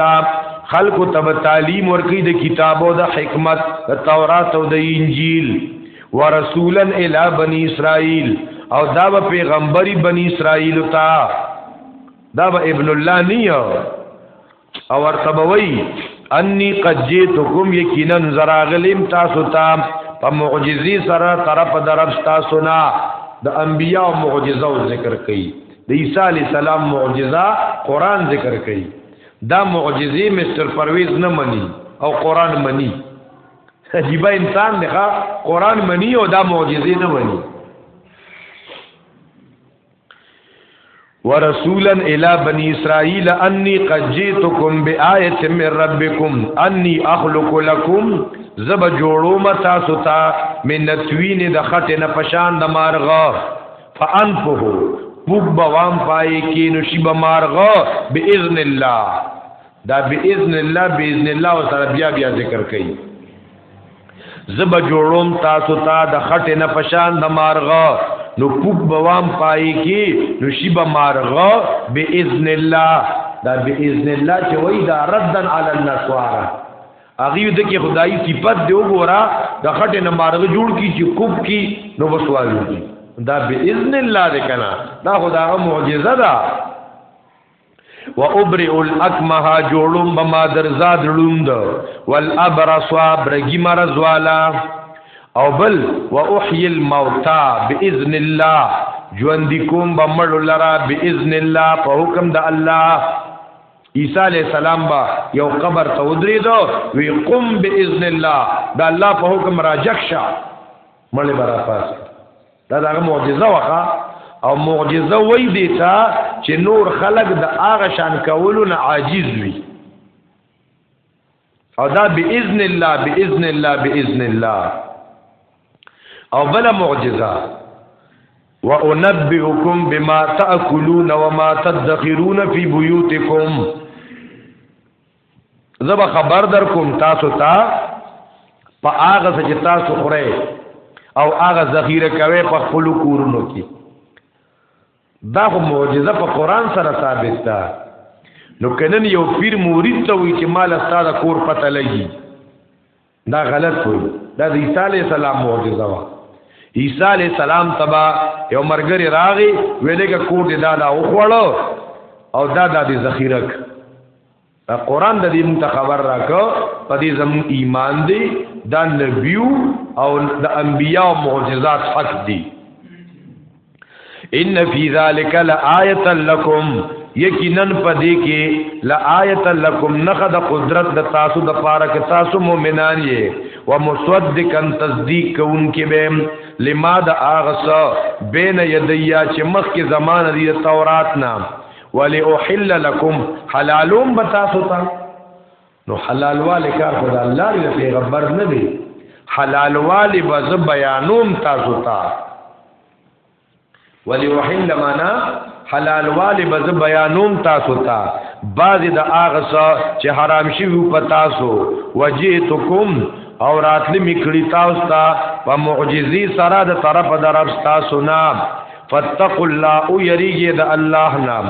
خلق تب تعلیم ورکی د کتاب او د حکمت د تورات او د انجیل ورسولا الی بنی اسرائیل او دا به پیغمبري بنی اسرائیل تا دا به ابن الله نیو او ارتبوي اني قد جئتكم یقینا زراغلم تاسو ته په معجزي سره طرف درب تاسو نه د انبيو معجزه او ذکر کوي د عيسى عليه السلام معجزه قران ذکر کوي دا معجزي مستر پرويز نه مني او قران مني عجیب انسان دی قران مني او دا معجزي نه مني ورسولا الى بني اسرائيل اني قد جئتكم بآيه من ربكم اني اخلق لكم زب جوړو متا ستا من نتوین د خټه نه پشان د مارغه فانفه بوب بوام پای کې نو شی به مارغه باذن الله دا باذن الله باذن الله سره بیا بیا ذکر کړي زب جوړوم تاسو ته تا د خټه نه پشان د مارغه نو پوک بوام پای کی نو شیب مارغه باذن الله دا باذن الله چې وای دا ردن علی النسوارا اغي د کې خدای صفت دی وګورا د خټه نه مارغه جوړ کی چې کوب کی نو وسوالو کی دا باذن الله دې کنا دا خدای معجزه ده و ابرئ الاکمه جوړم بما درزاد لوند والابرص برګی مرز والا او بل و احیی الموتى باذن الله ژوند کوم بمړ لرا باذن الله په حکم د الله عیسی علی السلام با یو قبر ته ودریدو وی قم باذن الله دا الله په حکم راجک شه مړ برا پاس دا دغه معجزه وخه او معجزه وای دی تا چې نور خلق د هغه شان کولو نه عاجز وي او دا باذن الله باذن الله باذن الله او بل معجزه وانبئکم بما تاكلون وما تدخرون في بيوتكم زب خبر در کوم تاسو تا په هغه څه چې تاسو خورئ او هغه ذخیره کوي په خپل کورونو کې دا خو معجزه په قران سره ثابت ده نو کنن یو پیر مرید ته وی چې مال استاد کور پته لګي دا غلط وي دا د عیسی علی السلام معجزه وا عیسی علی السلام تبا یو مرګری راغی ویلګه کور دی دا دا وخوړو او دا دا دی ذخیرک قرآن د دې مونږ ته خبر راکو په دې زمون ایمان دی دا نبیو او د انبیاء معجزات حق دی ان فی ذلک لآیه لکم یقینا پدې کې لآیه لکم نخد قدرت د تاسو د پاره کې تاسو مؤمنان یې و مصدقا تصدیق کوونکې به لما د اغس بین یدیا چې مخ کې زمانه دی تورات نام ولی احل لکم حلالوم بتاسو ته نو حلال والے کار خدا الله دی پیغمبر نه دی حلال والے بز بیانوم تاسو ته ولی وحل معنا حلال والے بز بیانوم تاسو ته بعض د اغه چې حرام شي وو پتا سو وجئتکم او راتلی میکړی تاسو ته په معجزي سره د طرف درف تاسو نه فتقوا الله او یریږي د الله نام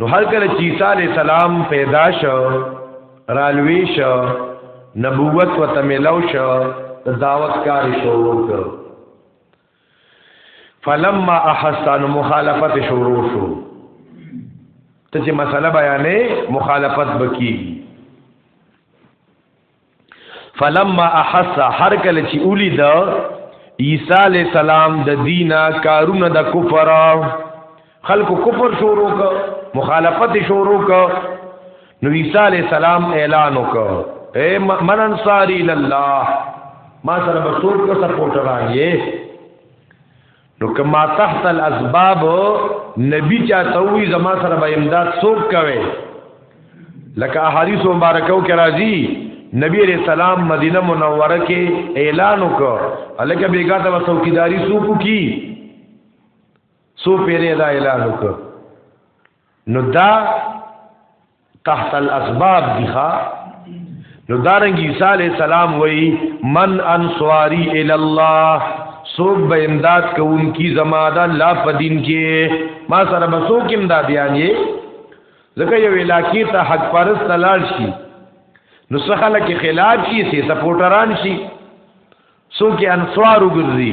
نو هر کله چې عیسی علی السلام پیدا شو رالوي شو نبوت و تملو شو دعوت کار شروع کړ فلما احسن مخالفت شروع شو ته چې مسله بیانې مخالفت بکی فلما احس هر کله چې اولی دا عیسی علی السلام د دینا کارونه د کفر خلق کفر شروع ک مخالفت شروع ک نو عیسی علی السلام اعلان وک اے من انصاری لله ما سره به څوک سپورټران یې نو کما تحت الاسباب نبی چاته وی زما سره به امداد څوک کوي لکه احادیث مبارکاو کې راځي نبی علیہ السلام مدینه منوره کې اعلان وکړ الکه بیګا ته وسوکیداری سوکو کی سو پیره دا اعلان وکړ نو دا تحت الاسباب دی ښا نو دارنګ عیسی علی السلام وای من انصاری ال الله سوک به امداد کوون کی زما د الله په دین کې ما سره به سوک امدادیان یې ځکه یو علاقې ته حق پرست لاړ شي نو څخه لکه خلاف شي سي سپورټران شي سوک انصار وګرځي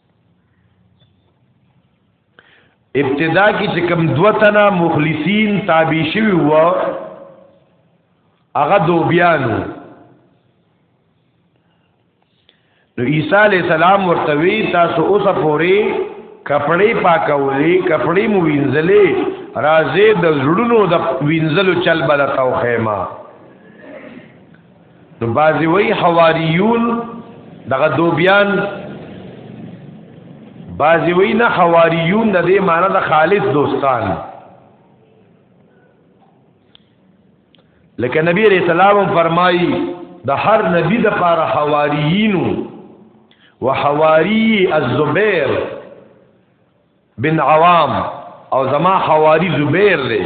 ابتدا کې چې کم دوتنا مخلصین تابع شوی و هغه دوبیانو نو عیسی علی السلام ورته وی تاسو اوس پورې کپڑے پاکولې کپڑے مو وینځلې راځي د زړونو د وینځلو چل بل تاو خیمه نو بازی وی حواریون دغه دوبیان بازی وی نه حواریون د دې معنی د خالص دوستان لکه نبی علیہ السلام فرمایي د هر نبی د پاره حواریینو وحواری الزبیر بن عوام او زما حواری زبیر دی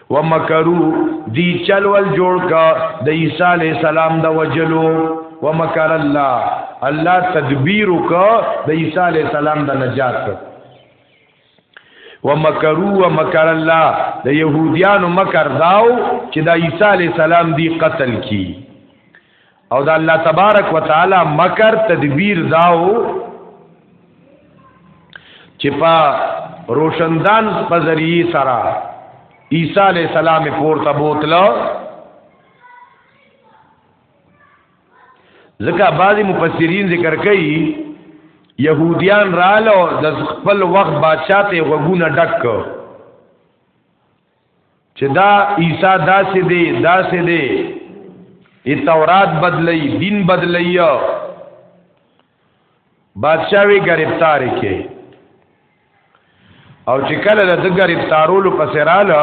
ومکرو دی چل ول جوړ کا د عیسی علی السلام د وجلو ومکر الله الله تدبیر کا د عیسی علی السلام د نجات ومکرو ومکر الله د يهوديانو مکر داو چې د عیسی علی السلام دی قتل کی او دا الله تبارک وتعالى مکر تدبیر داو چې په روشندان په ذریعہ سره عیسی علی السلام پورته بوتلو ځکه بعضی مفسرین ذکر کوي يهوديان رالو د خپل وخت بادشاہ ته غوونه ډک چې دا عیسی داسې دی داسې دی ای تورات بدلی دین بدلی بادشاہ وی گرفتار کې او چې کله د گرفتارولو پس رااله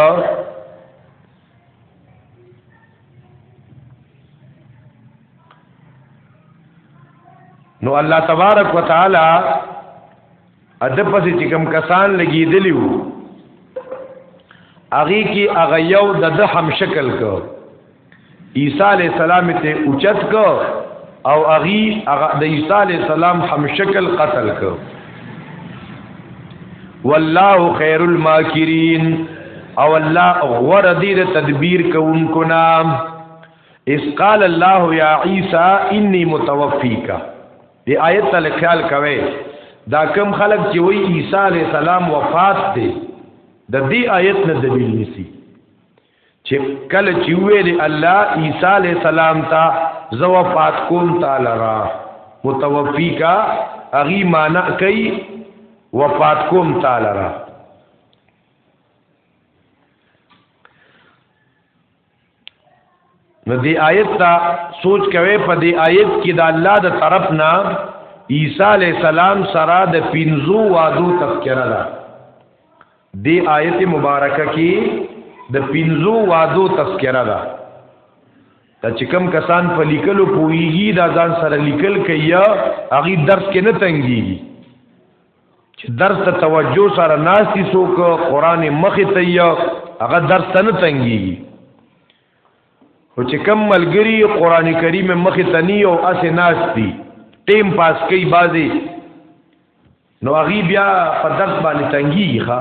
نو الله تبارک وتعالى اده پسې چې کم کسان لګیدلی وو هغه کې هغه یو د د هم شکل کو عیسی علی السلام ته اوچت کو او هغه هغه د عیسی علی السلام هم شکل قتل کو والله خیر الماکرین او الله غور دې د تدبیر کوونکو نام اس قال الله یا عیسی انی متوفیکا دی آیت ته خیال کوي دا کم خلک چې وی عیسی علی السلام وفات دی د دې آیت نه دلیل نسی چې کله چې ویل الله عیسی علی السلام ته زو وفات کوم تعالی را متوفی کا اغي معنی کوي وفات کوم تعالی را نو دی آیت ته سوچ کوي په دی آیت کې د الله د طرف نه عیسی علی السلام سره د پینزو وادو تذکرہ ده دی آیت مبارکه کې د پینزو وادو تذکرہ ده دا چې کم کسان په لیکلو پوېږي دا ځان سره لیکل کوي هغه درس کې نه تنګيږي چې درس ته توجه سره ناشتي څوک قران مخې ته یو هغه درس ته نه تنګي او چې کم ملګری قران کریم مخې ته نی او اسه ناشتي ټیم پاس کوي بازي نو هغه بیا په درس باندې تنګي ښه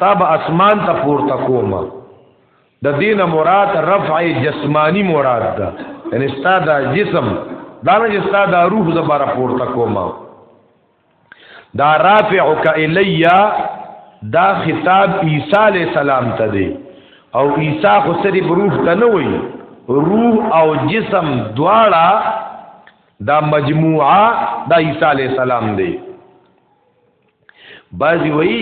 تا به اسمان ته پورته کوم د دینه مراد رفع جسمانی مراد ده یعنی استاد جسم دا نه استاد روح زبر پورته کوم دا رافعک الیا دا خطاب عیسی علی السلام ته دی او عیسی خو صرف روح ته نه وای روح او جسم دواړه دا مجموعه دا عیسی علی السلام دی بعضی وی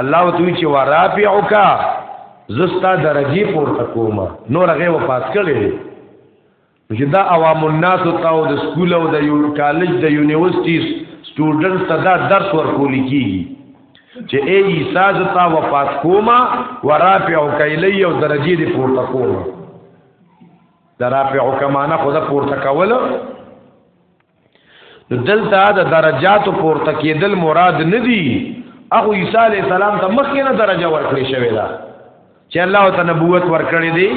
الله دوی چې ورافعک زستا درجی پورته کوم نور هغه و پاس کړي چې دا عوام الناس او تاو د سکول او د یو کالج د یونیورسيټي سټوډنټ ته دا درس ورکول کیږي چې ای عیسی زتا و پاس کوم ورافعک الی او درجی دی پورته کوم درافعک معنا خدا پورته کول دلته د درجاتو پورته کېدل مراد نه دي اخو عیسی علی السلام ته مخکې نه درجه ورکړې شوې ده چې الله ته نبوت ورکړې دي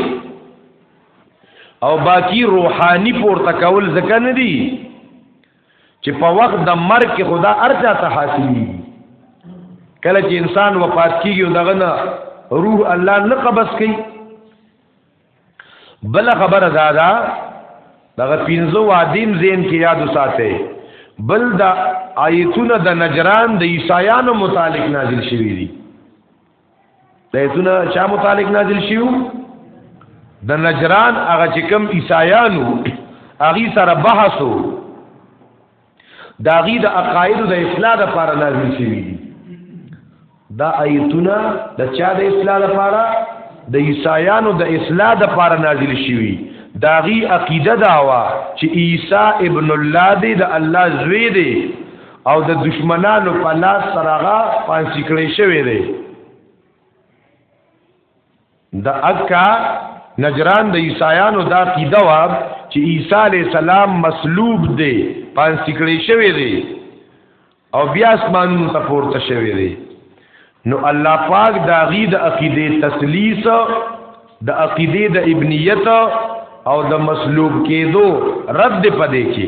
او باقی روحانی پورته کول ځکه نه دي چې په وخت د مرګ کې خدا ارجا ته حاصلي کله چې انسان وفات کیږي دغه نه روح الله نه قبض کوي بل خبره دا ده دغه پینځو وادیم زین کې یاد وساته بل دا آیتونه د نجران د عیسایانو متعلق نازل شوی دي د آیتونه چا متعلق نازل شیو د نجران هغه چې کوم عیسایانو هغه سره بحثو دا غي د عقاید د اصلاح لپاره نازل شوی دي دا آیتونه د چا د اصلاح لپاره د عیسایانو د اصلاح لپاره نازل شوی دا غي عقیده دا وا چې عیسی ابن الله دی د الله زوی دی او د دشمنانو په لاس سره غا پانسی کړی شوی دی د اکا نجران د عیسایانو دا عقیده وه چې عیسی علی السلام مصلوب دی پانسی کړی شوی دی او بیا اسمانونو ته پورته شوی دی نو الله پاک دا غي د عقیده تسلیث د عقیده د ابنیت او د مصلوب کېدو رد پدې کې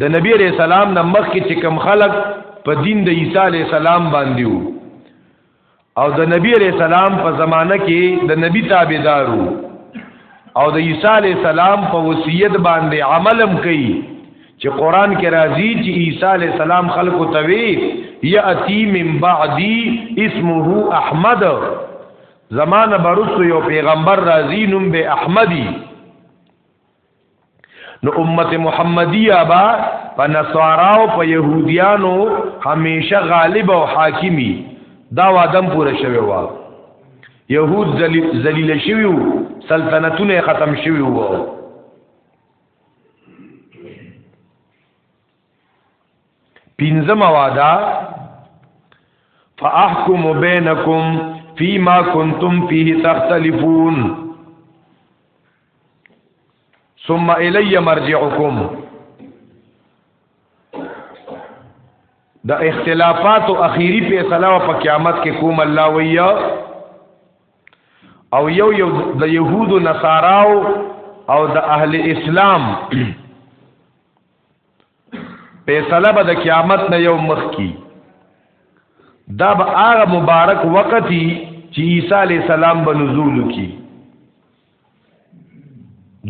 د نبی علیہ السلام نه مخکې چې کم خلق په دین د عیسی علیہ السلام باندې وو او د نبی علیہ السلام په زمانہ کې د نبی تابعدارو او د عیسی علی السلام په وصیت باندې عملم کوي چې قران کې راځي چې عیسی علی السلام خلقو ته وی یاتی من بعدی اسمه احمد زمانه برسو یو پیغمبر راځي نوم به احمدی نو امت محمدیه با په نصارا او په يهوديانو همیشه غالب او حاکمی دا وادم پوره شوی و يهود ذلیل شوی و سلطنتونه ختم شوی و پنځم وادا فاحكم بينكم فيما كنتم فيه تختلفون ثم الي مرجعكم د اختلافات او اخیری فیصله په قیامت کې کوم الله ویا او یو یو د يهودو نصاراو او د اهل اسلام فیصله به د قیامت نه یو مخ کی دا به هغه مبارک وقتی چې عیسی علی السلام به نزول کی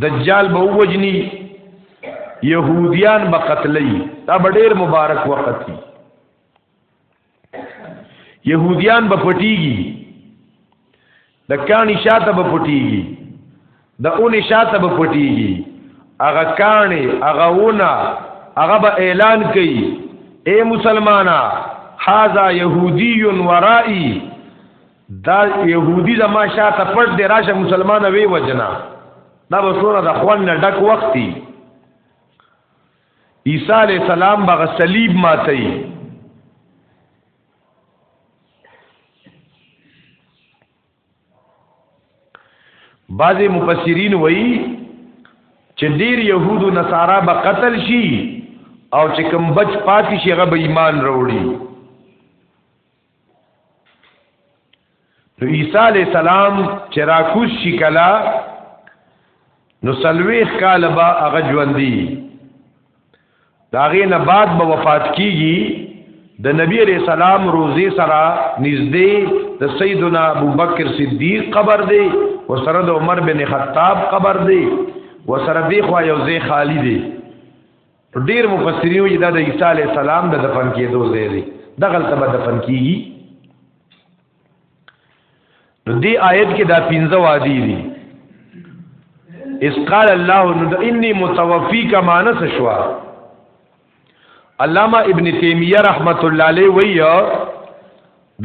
دجال به وجنی يهوديان به قتلې دا ډېر مبارک وخت دی يهوديان به پټيږي د کانی شاته به پټيږي د اونې شاته به پټيږي هغه کانی هغه ونه هغه به اعلان کوي اے مسلمانا هاذا يهودي ورائي دا يهودي زما شاته پټ دی راشه مسلمان وی وجنا دا به سره د خوان نه ډک وختي عیسی علی السلام به صلیب ماتي بعضی مفسرین وایي چې ډیر يهودو نصارا به قتل شي او چې کوم بچ پاتې شي هغه به ایمان وروړي عیسی علی السلام چې را کوز شي کلا نو سلويخ کال با هغه ژوندۍ داغه نه بعد به وفات کیږي د نبی علیہ السلام روزي سره نږدې د سیدنا ابوبکر صدیق قبر دی او سره د عمر بن خطاب قبر دی او سره دی خو یو ځای خالی دی ډیر مفسرین وی دا د عیسی علی السلام د دفن کېدو ځای دی دغل ته دفن کیږي نو دې آیت کې دا پنځه وادي دي اس قال الله نو انی متوفیک مانس شوا علامہ ابن تیمیہ رحمت الله علیه وی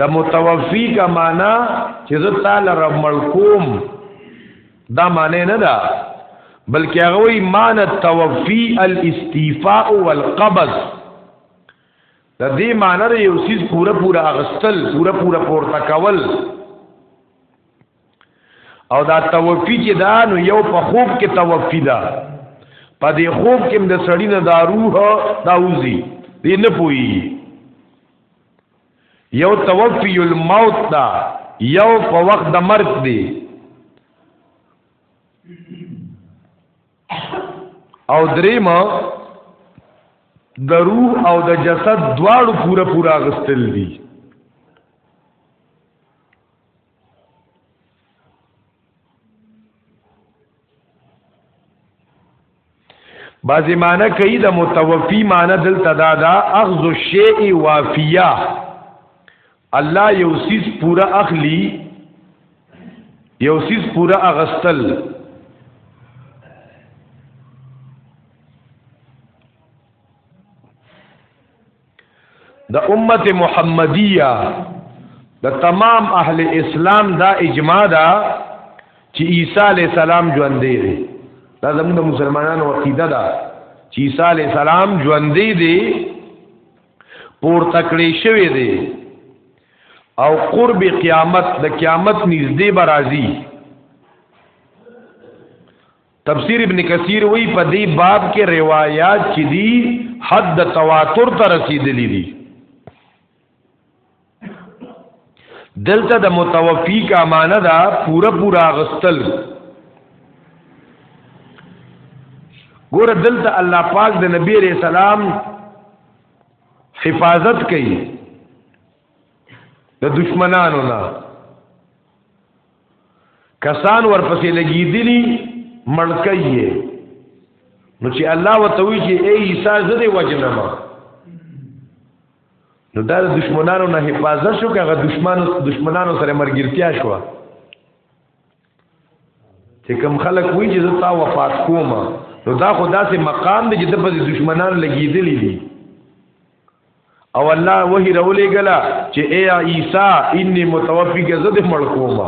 د متوفی کا معنا چې زه تعالی رب ملکوم دا معنی نه ده بلکې هغه وی مان التوفی الاستیفاء والقبض د دې معنی دی یو سیس پورا پورا اغستل پورا پورا پورته کول او دا توفی چې دا نو یو په خوب کې توفی ده په دې خوب کې د سړی نه دا روح دا وزي دې نه پوي یو توفی الموت دا یو په وخت د مرګ دی او دریم د روح او د جسد دواړو پورا پورا غستل دي بعضی معنی کوي د متوفی معنی دلته دا دا اخذ الشیء وافیا الله یو سیس پورا اخلی یو سیس پورا اغستل د امت محمدیه د تمام اهل اسلام دا اجماع ده چې عیسی علی السلام ژوند دی دا زموږ د مسلمانانو عقیده ده چې عیسی علی السلام ژوند دی دی پور تکړې شوی دی او قرب قیامت د قیامت نږدې برازي تفسیر ابن کثیر وی په دې باب کې روایت چې دي حد تواتر ته رسیدلې دي دلته د متوفی کا امانه دا پورا پورا غستل ګور دلته الله پاک د نبی رسول سلام حفاظت کوي د دشمنانو نه کسان ورپسې لګیدلی مړکې نو چې الله وتوي چې اے عیسی زده وجنم نو دا دشمنانو نه حفاظت شو کغه دشمنانو دشمنانو سره مرګرتیا شو چې کم خلک وی چې زتا وفات کوم نو دا خدا سے مقام دی چې د دشمنان لګیدلی دي او الله وحی رولې ګلا چې اے عیسی انی متوفی کې زده مړ کوما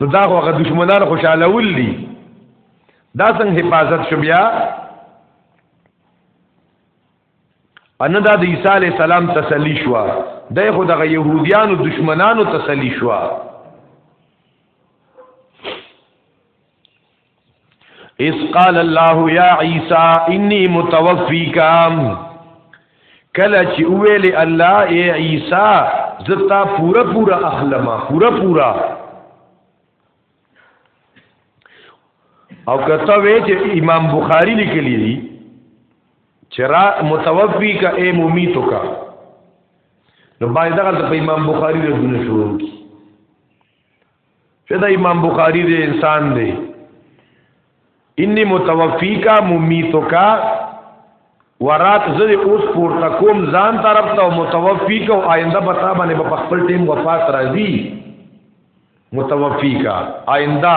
نو دا هغه دشمنان خوشاله ولدي دا څنګه حفاظت شو بیا ان دا د عیسی علی السلام تسلی شو د خو دغه يهوديانو دشمنانو تسلی شو اس قال الله یا عیسی انی متوفیکا کله چې ویل الله ای عیسی زتا پورا پورا اخلمه پورا پورا او کته وی چې امام بخاری لیکلی دی چې را متوفی کا اے مومیتو کا نو باید دغه په امام بخاری له دونه شروع کی دا امام بخاری دې انسان دی انی متوفیکا ممیتوکا ورات زری اوس پورته کوم ځان طرف ته متوفی کو آینده بتا باندې په خپل ټیم وفات راځي متوفی کا آینده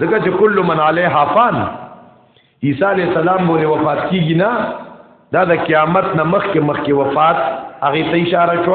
ځکه چې کل من علیها فان عیسی علی السلام باندې وفات کیږي نه دا د قیامت نه مخکې مخکې وفات هغه ته اشاره شو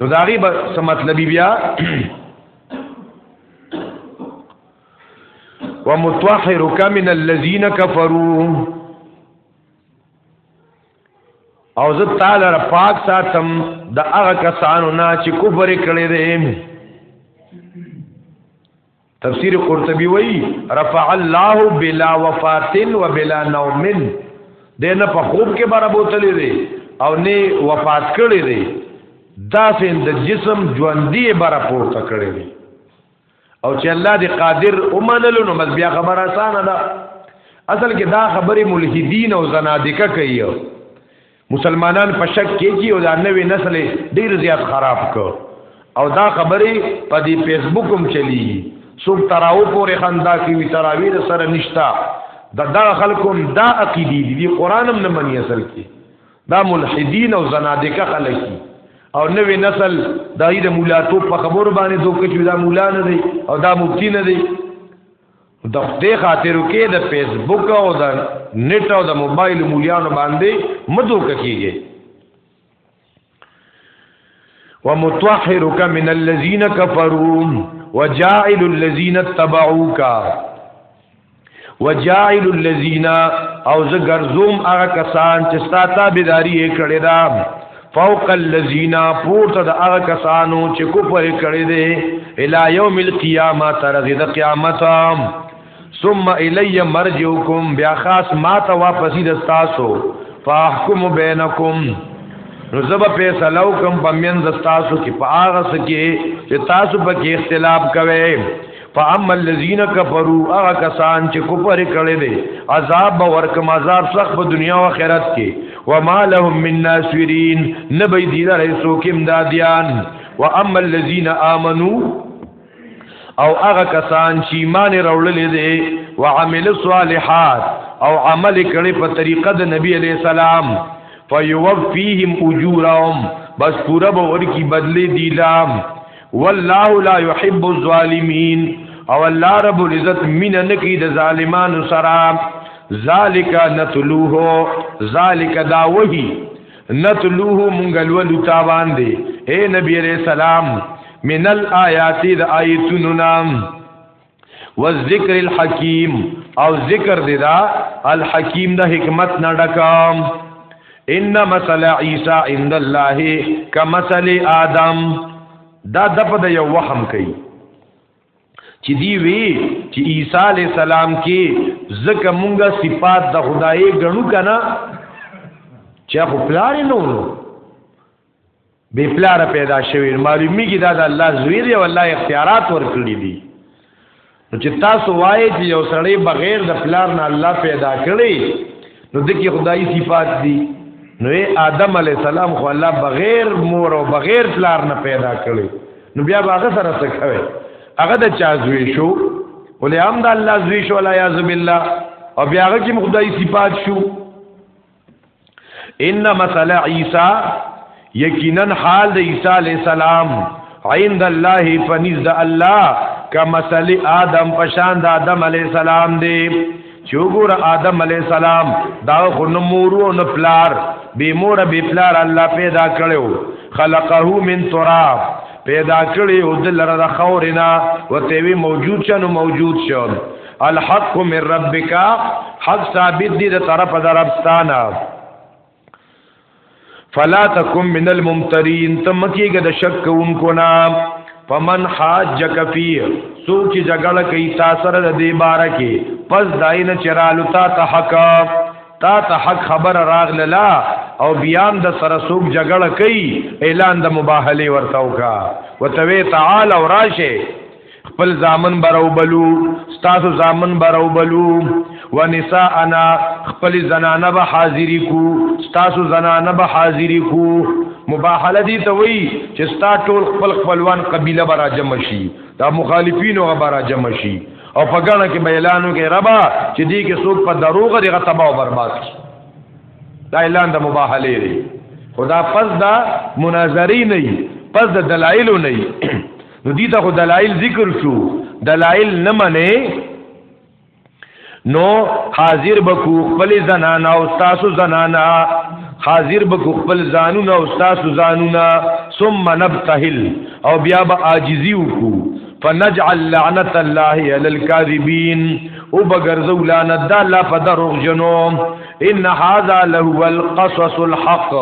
نو دا غي بس مطلب بیا ومطهرك من الذين كفروا او زه تعالی را پاک ساتم د هغه کسانو نه چې کفر کړي دي تفسیر قرطبی وی رفع الله بلا وفات و بلا نوم دینه په خوب کې بار بوتلې دی او نه وفات کړی دی دا سین د جسم ژوندۍ بار پورته کړی دی او چې الله دی قادر اومنلو نو بس بیا خبره اسانه ده اصل کې دا خبره ملحدین او زنادقه کوي مسلمانان په شک کې چې او دا نوې نسل ډیر زیات خراب کو او دا خبرې په دې فیسبوک هم چلی څوک تراو پورې خندا کوي تراوی سره نشتا دا دا خلکو دا عقیدی دي قرآن هم نه مني اصل کې دا ملحدین او زنادقه خلک دي او نوې نسل د دې مولاتو په خبر باندې دوکه چې دا مولا نه دی او دا مفتی نه دی د دې خاطر کې د فیسبوک او د نت او د موبایل مولیانو باندې مدو کیږي ومتوحرک من الذين كفروا وجاعل الذين اتبعوك وجاعل الذين او زګرزوم هغه کسان چې ستا تابعداري کړې ده فوق الذین پورته د هغه کسانو چې کفر کړی دی الی یوم القیامه تر د قیامت ثم الی مرجوکم بیا خاص ما ته واپسی د تاسو فاحکم بینکم نو زب فیصله کوم پمن د تاسو کې پاغه سکه چې تاسو په کې اختلاف کوئ فاما الذين كفروا اغه کسان چې کفر کړي دي عذاب به ورکم عذاب سخت په دنیا او آخرت کې وما لهم من ناصرين نبي دي لري سوکم دادیان واما الذين امنوا او هغه کسان چې ایمان راوړل دي وعمل الصالحات او عمل کړي په طریقه د نبی عليه السلام فيوفيهم اجورهم بس پورا به ورکی بدلی دی لام والله لا يحب الظالمين او الله رب العزت مين نه کی د ظالمانو سرا ذالک نتلوه ذالک دا وحی نتلوه مونږ لولو تا باندې اے نبی علیہ السلام من الآیات د آیتونو نام والذکر الحکیم او ذکر دی دا الحکیم د حکمت نه ډکام ان مثل عیسی عند الله کمثل آدم دا دپ د یو وهم کوي چې دی وی چې عیسی علی السلام کې زکه مونږه صفات د خدای غنو کنه چې خو پلار نه ورو بی پلار پیدا شوی معلومیږي دا د الله زوی دی او الله اختیارات ورکړي دي نو چې تاسو وایي چې یو سړی بغیر د پلار نه الله پیدا کړی نو د کې خدایي صفات دي نو آدم علی السلام خو الله بغیر مور او بغیر پلار نه پیدا کړی نو بیا هغه سره څه کوي هغه د چا زوی شو ولې هم د الله زوی شو لا یعذ بالله او بیا هغه کې خدایي صفات شو ان مثل عیسی یقینا حال د عیسی علی السلام عند الله فنزد الله کمثل آدم پشان د آدم علی السلام دی چوغور آدم علی السلام دا خو نمورو نه پلار بی مور بی پلار الله پیدا کړو خلقه من تراب پیدا کړی او دلره د خورنا وته وی موجود شنو موجود شو الحق من ربک حق ثابت دی د طرف د ربستانه فلا تکم من الممترین تم کیګه د شک کوونکو نا فمن حاجک فیه سوچ جګړه کوي تاسو سره د دې بار کې پس داینه چرالو تا ته حق تا ته حق خبر راغله لا او بیان د سره سوق جګړه کوي اعلان د مباهله ورتاو کا وتوی تعال او راشه خپل زامن برو بلو ستاسو زامن برو بلو و نساءنا خپل زنانه به حاضری کو ستاسو زنانه به حاضری کو مباحله دي ته وی چې ستا ټول خپل خپلوان قبيله برا جمع شي دا مخالفینو برا جمع شي او په ګڼه کې بیلانو کې ربا چې دې کې څوک په دروغ دي غتبا او برباد شي دا اعلان د مباحله دی خدا پس دا مناظری نه پس د دلایل نه نو دي ته خو دلایل ذکر شو دلایل نه منې نو حاضر بکو خپل زنانا او تاسو زنانا حاضر بکو خپل زانونا او تاسو زانونا ثم نبتهل او بیا به عاجزی وکو فنجعل لعنت الله علی الكاذبین او بغرزو لعنت د الله په دروغ جنو ان هاذا له القصص الحق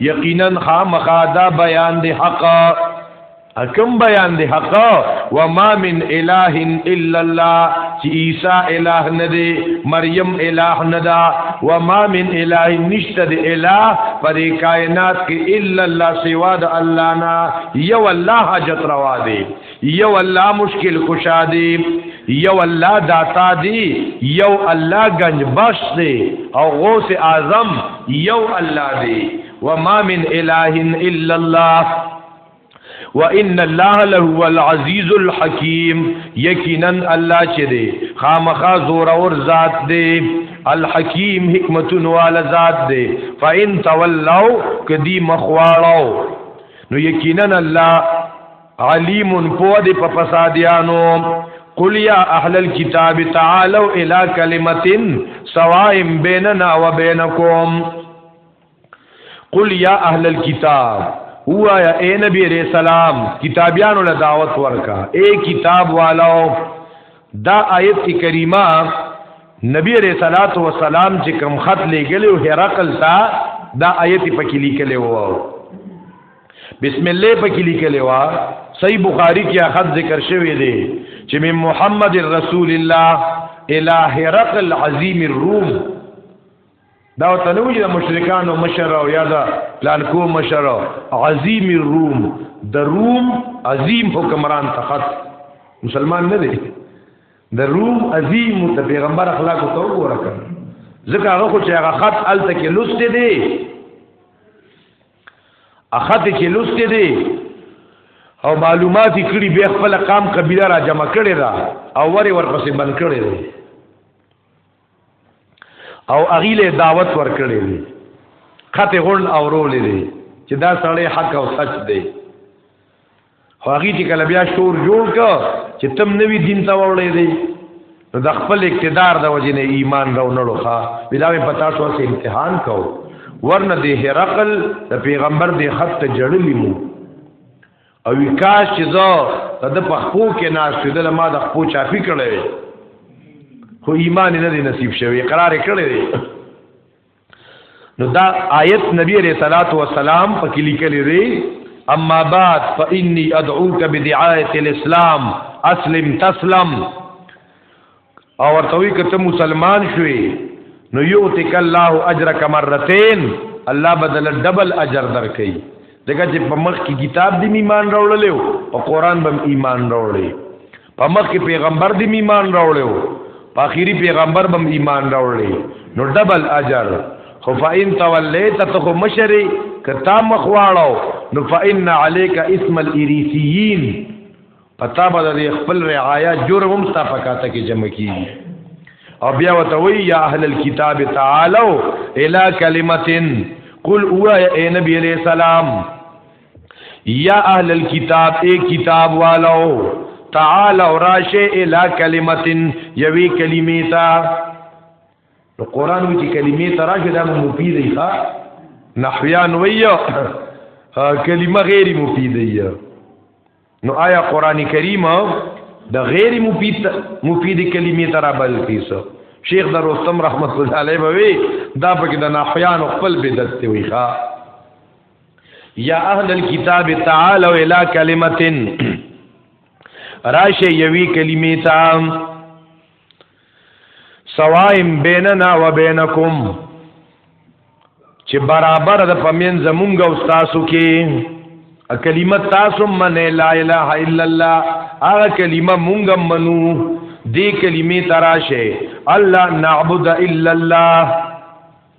یقینا خامخا دا بیان دی حق اکم بیان دی حق و ما من اله الا الله چې عیسی اله نه دی مریم اله نه دا و ما من اله نشته دی اله پر کائنات کې الا الله سوا د الله نه یو الله حاجت روا دی یو الله مشکل خوشا دی یو الله داتا دی یو الله گنج بخش دی او غوث اعظم یو الله دی وما من اله الا الله وان الله له العزيز الحكيم یقینا الله چې دی خامخا زور اور ذات دی الحکیم حکمتون والا ذات دی فان تولوا کدی مخواړو نو یقینا الله علیم پوه دی په فسادیانو قل یا اهل الكتاب تعالوا الى کلمه سواء بیننا وبینکم قل یا اهل الكتاب هو یا اے نبی علیہ السلام کتابیانو له دعوت ورکا اے کتاب والو دا آیت کریمه نبی علیہ الصلات والسلام چې کوم خط لګلو هرقل تا دا آیت پکې لیکلو بسم الله پکې لیکلی وا صحیح بخاری کې اخذ ذکر شوی دی چې من محمد رسول الله اله رقل عظیم الروم دا تنوج د مشرکانو مشر او یا دا لانکو مشر عظیم الروم د روم عظیم حکمران تخت مسلمان نه دی د روم عظیم ته پیغمبر اخلاق ته وګورکه ځکه هغه خو چې هغه خط الته کې لوست دی اخته چې لوستې دي او معلومات کړي به خپل قام قبيله را جمع کړي دا او وری ورپسې بن کړي دي او اغیله دعوت ور کړي دي خته غون او رولې دي چې دا سړی حق او سچ دی خو هغه چې کله بیا شور جوړ ک چې تم نوی دین ته وړلې دی نو د خپل اقتدار د وجې نه ایمان راو نه لوخه بلاوی پتا شو چې امتحان کو ورنه د هرقل د پیغمبر د خط ته جړلې مو او وکاش چې زه د پخپو کې ناس شو د ما د خپو چاپی کړې خو ایمان نه دی نصیب شوی اقرار کړی دی نو دا آیت نبی علیہ الصلوۃ والسلام په کې لیکلې دی اما بعد فإني أدعوك بدعاية الإسلام اسلم تسلم او ورته وی کته مسلمان شوي نو یو تک الله اجرک مرتين الله بدل ډبل اجر درکې دغه چې په مخ کې کتاب دی ایمان راوړلې او قرآن بم ایمان راوړلې په مخ کې پیغمبر دې ایمان راوړیو په اخیری پیغمبر بم ایمان راوړی نو ډبل اجر خو فإن تولیت ته خو مشری کتا مخواړو نو فإن علیک اسم الاریسیین پتا باندې خپل رعایا جرم هم ستا پکاته کې جمع کیږي او بیا وته وی یا اهل الكتاب تعالوا الى کلمتن قل اوه اے نبی علیہ السلام یا اهل الكتاب اے کتاب والو تعال او راشه الی کلمتن یوی کلمه تا نو قران وی چې کلمه تا راشه دا مفید دی ښا نحویان وی کلمه غیر مفید دی نو آیا قران کریم د غیر مفید مفید کلمې ترا بل کیسو شیخ در رستم رحمت الله علیه وی دا پکې د ناحیان خپل بدعت دی وی ښا یا اهل الكتاب تعالوا الى کلمتين راشه یوی کلمې ته سوایم بیننا و بینکم چې برابر د پمین زمونږ او تاسو کې کلمه تاسو من لا اله الا الله هغه کلمه مونږ منو دې کلمې تراشه الله نعبد الا الله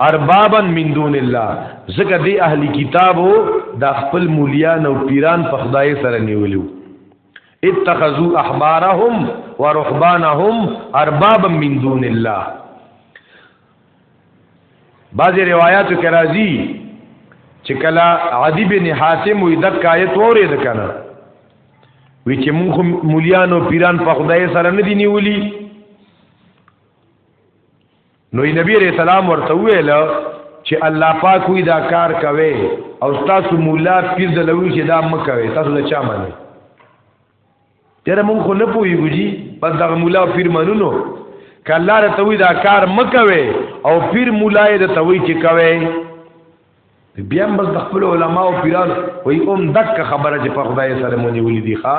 اربابا من دون الله زکه دی اهلی کتابو د خپل مولیان او پیران په خدای سره نیولیو اتخذوا احبارهم ورهبانهم اربابا من دون الله بعضی روایتو کې راځي چې کله عدی بن حاتم وې د کایت وره د کنه وی چې مونږ مولیان او پیران په خدای سره نه دی نیولی نو نبی علیہ السلام ورته ویل چې الله پاک وی دا کار کوي او تاسو مولا پیر د لوي چې دا مکوي تاسو له چا مانی تر مونږ خو نه پويږو جی بس دا مولا پیر منونو کله را توي دا کار مکوي او پیر مولا یې د توي چې کوي بیا بس د خپل علما او پیران وي اوم دک خبره چې په خدای سره مونږ ولې دي ښا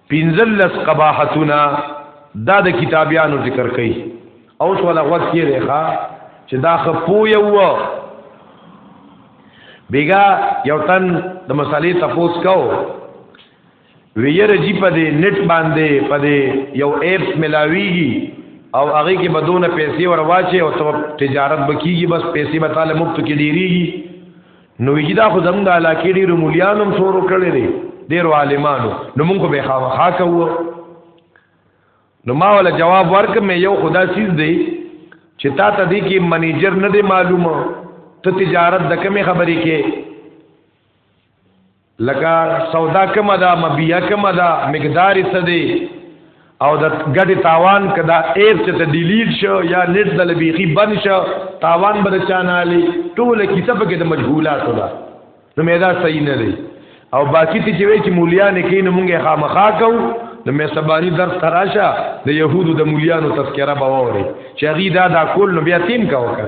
پنځلس قباحتونه دا د کتابیانو ذکر کوي او څو لغوت کې دی ښا چې دا خپو یو بیګا یو تن د مسالې تپوس کو ویره جی په دې نت باندې په دې یو اپس ملاویږي او هغه کې بدون پیسې ورواچي او تجارت بکیږي بس پیسې به تعالی مفت کې ډیریږي نو ویجی دا خو زمونږ علاقې ډېرو مولیانو هم شروع کړی دی ډېرو عالمانو نو مونږ خو به خامخا کوو نو ما ولا جواب ورک مې یو خدا سیز دی چې تا ته دی کې منیجر نه دی معلومه ته تجارت د کمې خبرې کې لکه سودا کومه ده مبیا کومه ده مقدار څه دی او د ګډي تاوان کدا ایر چې ته ډیلیټ شو یا نت د لبیخي بند شو تاوان به چانه علی ټول کیسه په کې د مجهولات ده نو مې دا صحیح نه دی او باقی ته چې وی چې مولیا نه کین مونږه خامخا کو د مې سبانی درس تراشه د يهودو د مولیانو تذکرہ باوري چې غي دا دا کول نو بیا تیم کا وکړ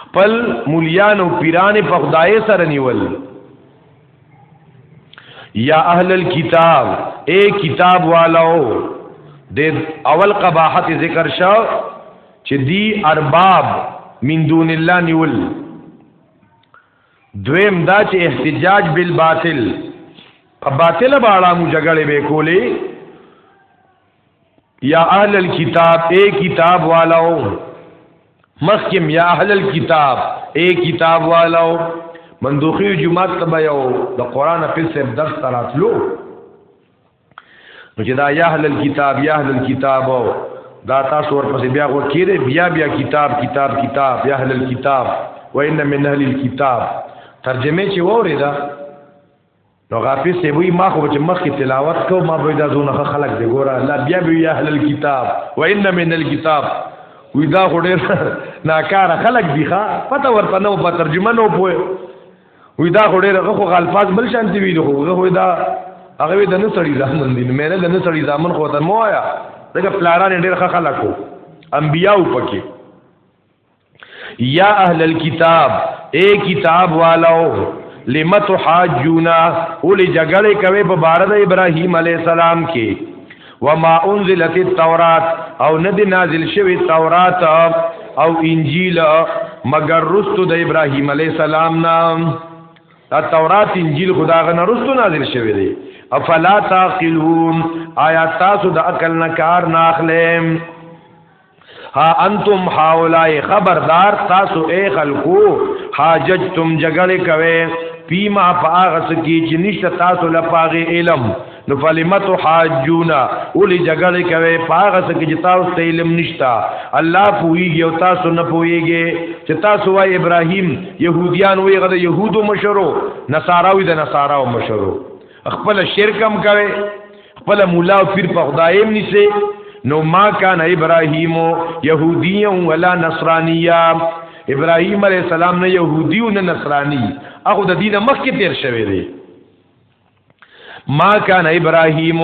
خپل مليان او پیران په خدای سره نیول یا اهل الكتاب اے کتاب والو د اول قباحت ذکر شو چې دی ارباب من دون الله نیول دویم دا چې احتجاج بالباطل په باطل باړه مو جګړه به کولې یا اهل الكتاب اے کتاب والو مخکم یا اهل الكتاب اے کتاب والو مندوخی جمعات تبا یو د قران په سر درس تراتلو نو چې دا یا اهل الكتاب یا اهل الكتاب دا تاسو ورپسې بیا وکړي بیا بیا کتاب کتاب کتاب یا اهل الكتاب وان من اهل الكتاب ترجمه چې ووري دا نو غافي سی وی ما خو چې مخ کی تلاوت کو ما به دا زونه خلق دی ګوره الله بیا به یا اهل الكتاب وان من الكتاب وی دا خو ډیر ناکاره خلق دی ښا پته ورته نو په ترجمه نو پوي وی دا خو ډیر غو غلفاظ بل شانتی وی خو غو دا هغه د نه سړی ځامن دي مې نه د نه سړی ځامن خو ته مو آیا دغه پلاران ډیر خلق کو انبیاو پکې یا اهل الكتاب اے کتاب والو لمت حاجونا اول جګړه کوي په بار د ابراهيم عليه السلام کې وما انزلت التوراۃ او ند نازل شوی تورات او انجیل مگر رستو د ابراهيم عليه السلام نام دا تورات انجیل خدا غنه رستو نازل شوی دی افلا تعقلون آیا تاسو د عقل نه کار نه اخلئ ها انتم هاولای خبردار تاسو اے خلقو حاججتم جګړه کوي پیما پاغس کی چې نشته تاسو لپاره علم نو فلمت حاجونا اولی جګړه کوي پاغس کی چې تاسو ته علم نشتا الله پویږي او تاسو نه پویږي چې تاسو وای ابراهیم يهوديان وی غد يهودو مشرو نصاراوي د نصاراو مشرو خپل شرک هم کوي خپل مولا او پیر په خدایم نشي نو ما کان ابراهیم یهودی ولا نصرانیا ابراهیم علیہ السلام نه یهودی او نه نصرانی هغه د دینه مخ کې تیر شوی دی ما کان ابراهیم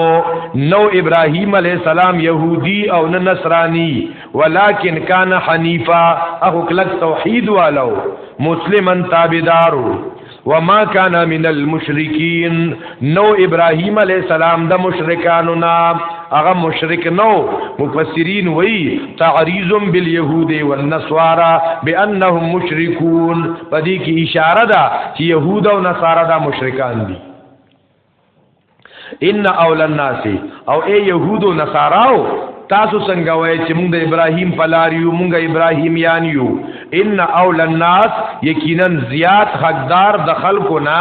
نو ابراهیم علیہ السلام یهودی او نه نصرانی ولکن کان حنیفا هغه کلک توحید والو مسلمان تابعدارو وما كان من المشرکین نو ابراهیم علی السلام د مشرکانو نا هغه مشرک نو مفسرین وی تعریض بالیهود والنصارى بانهم مشرکون پدې کې اشاره ده چې يهود او نصارا دا مشرکان دي ان اول الناس او اے يهود و نصاراو تاسو څنګه وای چې موږ د ابراهیم په لار یو موږ ابراهیم یان یو ان اول الناس یقینا زیات حقدار د خلکو نه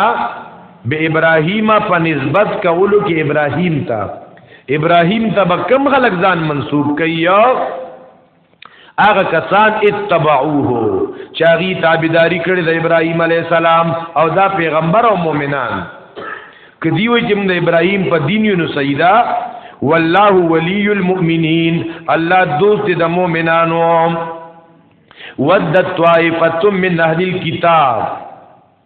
به ابراهیم په نسبت کولو کې ابراهیم ته ابراهیم ته به کم خلک ځان منسوب کوي هغه کسان اتبعوه چې هغه تابعداري کړې د ابراهيم عليه السلام او دا پیغمبر او مؤمنان کدی وي چې د ابراهيم په دین یو سیدا والله ولي المؤمنين الله دوست د مؤمنانو ود طائفه من اهل الكتاب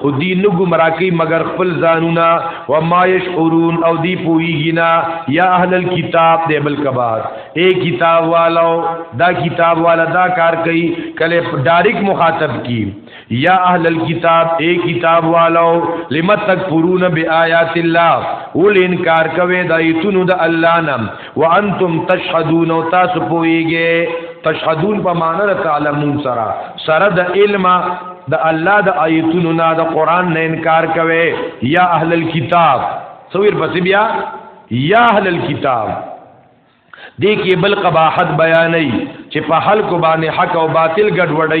خو دی نه گمراه کوي مگر خپل ځانونه و ما یشعرون او دی پویږي نه یا اهل الكتاب دی بل کبار اے کتاب والو دا کتاب والا دا کار کوي کله ډایرک مخاطب کی یا اهل الكتاب اے کتاب والو لم تکفرون بیاات الله ول انکار کوي د ایتونو د الله نام وانتم تشهدون او تاسو پويږئ تشهدون په معنا د تعلمون سره سره د علم د الله د آیتونو نه د قران نه انکار کوي یا اهل الكتاب سویر پس بیا یا اهل الكتاب دې کې بل قباحت بیانې چې په خلکو باندې حق او باطل ګډوډي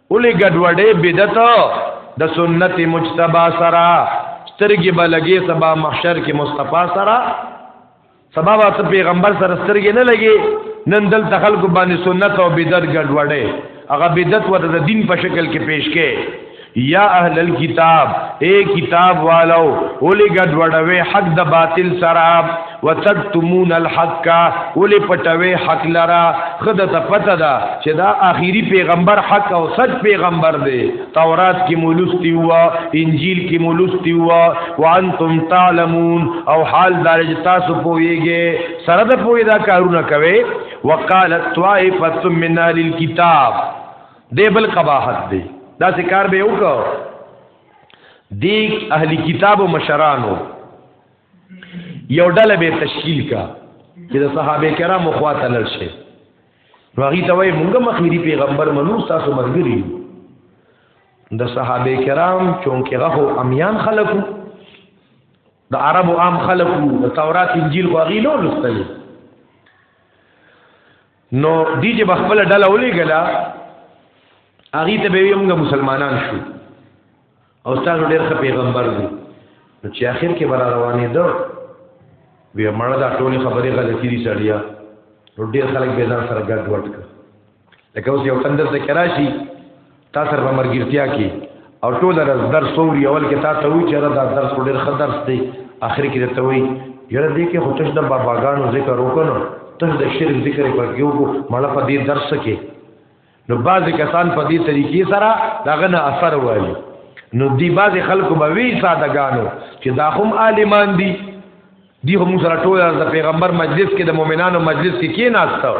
اولی ګډوډې بدعت د سنت مجتبا سرا سترګې بلګې سبا محشر کې مصطفی سرا سبا وات پیغمبر سره سترګې نه لګي نن دل تخلق باندې سنت او بدعت ګډوډې هغه بدعت ور د دین په شکل کې پیش کې یا اهل الكتاب اے کتاب والو اولی گډوډوي حق د باطل سره وتکتمون الحق ولې پټوي حق لرا خود ته پته ده چې دا آخري پیغمبر حق او سچ پیغمبر دی تورات کې مولوستی هوا انجیل کې مولوستی هوا وانتم تعلمون او حال دار تاسو پويږي سره د پوي دا کارونه کوي وقالت طائفه من الكتاب دی بل قباحت دی دا څه کار به وکړو دی اهلی کتاب او مشرانو یو ډله به تشکیل کا چې د صحابه کرامو خواته لړ شي راغی ته وای مونږه مخیری پیغمبر منو تاسو مرګری د صحابه کرام چونکه غو امیان خلقو د عربو عام خلقو د تورات انجیل خو غیلو لستل نو دی چې بخپل ډله ولې غلا اغه ته به موږ مسلمانان شو او استاد ډېر ښه پیغمبر دی نو چې اخر کې برا روانې ده وی مړه دا ټولې خبرې غلطې دي سړیا نو ډېر خلک به ځان سره ګډ وډ کړ لکه اوس یو تندر ته کراشي تاسو سره مرګرتیا کې او ټول راز درس ووري اول کې تاسو وی چې دا درس ډېر ښه درس دی اخر کې ته وی یره دې کې هوتش د باباګانو ذکر وکړو تاسو د شرک ذکر پر کېو مړه په دې درس کې نو بعضی کسان په دې طریقې سره داغه نه اثر وایي نو دی بعضی خلکو به وی سادهګانو چې دا هم عالمان دي دی هم سره ټول د پیغمبر مجلس کې د مؤمنانو مجلس کې کی ناشته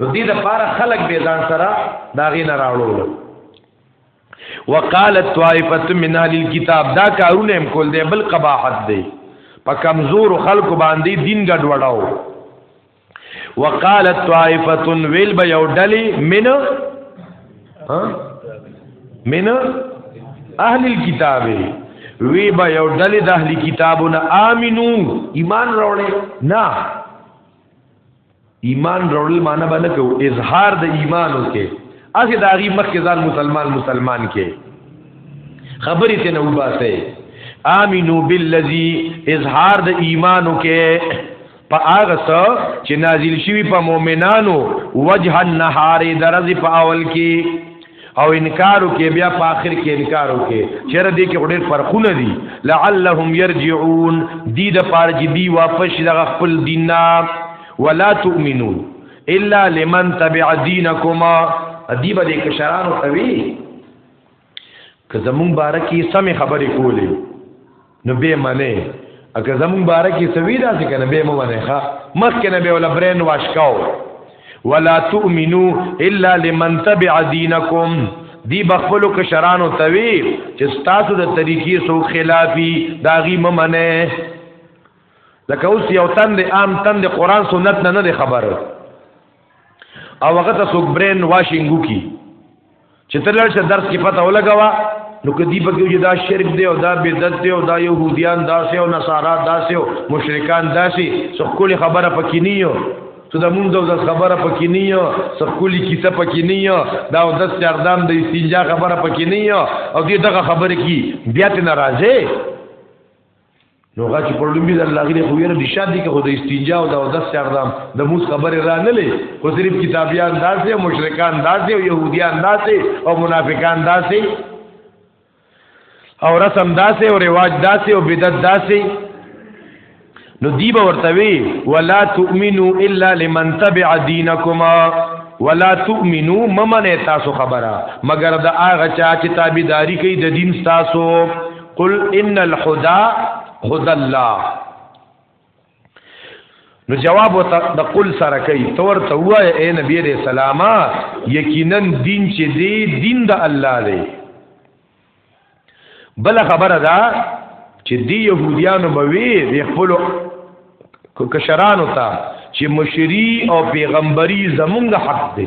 نو دی د پاره خلک به ځان سره داغه نه راوړل وقالت طائفه من اهل الكتاب دا کارونه هم کول دی بل قباحت دی په کمزور خلکو باندې دین ګډوډاو وقالت طائفه ویل به یو ډلی من ها من اهل الكتاب وی به یو ډلی د اهل کتابونه امنو ایمان راوړې نه ایمان راوړل معنی باندې کو اظهار د ایمان وکي اسی دا غي مخ کې ځان مسلمان مسلمان کې خبرې ته نه وباسه امنو بالذي اظهار د ایمان وکي په هغه څه چې نازل شوی په مؤمنانو وجه النهار درز په اول کې او انکارو کې بیا په آخر کې انکارو کې چیرې دې کې ډېر فرقونه دي لعلهم يرجعون دې د پاره چې دی واپس د خپل دین نه ولا تؤمنو الا لمن تبع دينكما دې به د کشرانو کوي که زمون بارکی سمې خبرې کولې نو به منه اګه زمون بارکی سوي دا څه کنه به مو منه ښا مخ کنه به ولا برین واش کاو ولا تؤمنو الا لمن تبع دینکم دی بخپلو کشرانو توی چې ستاسو د طریقې سو خلافی داغي ممنه لکه اوس یو تن د عام تن د قران سنت نه نه خبر او هغه ته سوک برین واشنګو کی چې تر لړ څه درس کې پته ولګوا نو کدی په کې دا شرک دی او دا بدعت دی او دا يهوديان داسې او نصارا داسې او مشرکان داسې څو کول خبره پکې نه یو څه د مونږ د خبره پکې نه یو څو کولی کیسه پکې نه یو دا او د سردام د استنجا خبره پکې نه یو او دې دغه خبره کی بیا ته ناراضه نو غاچ پر لومبي د الله غره خو یې د شادي کې خو د استنجا او د اودس سردام د موس خبره را نه لې خو صرف کتابیان داسې او مشرکان داسې او يهوديان داسې او منافقان داسې او رسم داسې او رواج داسې او بدعت داسې نو دی به ورته وی ولا تؤمنو الا لمن تبع دینکما ولا تؤمنو ممنه تاسو خبره مگر د هغه چا چې تابعداري کوي د دین تاسو قل ان الهدى هدى الله نو جواب وته د قل سره کوي تور ته وای اے نبی دې سلاما یقینا دین چې دې دین د الله دی بل خبره ده چې دی يهوديانو به وی د خپل کشرانو ته چې مشری او پیغمبري زمونږ حق دی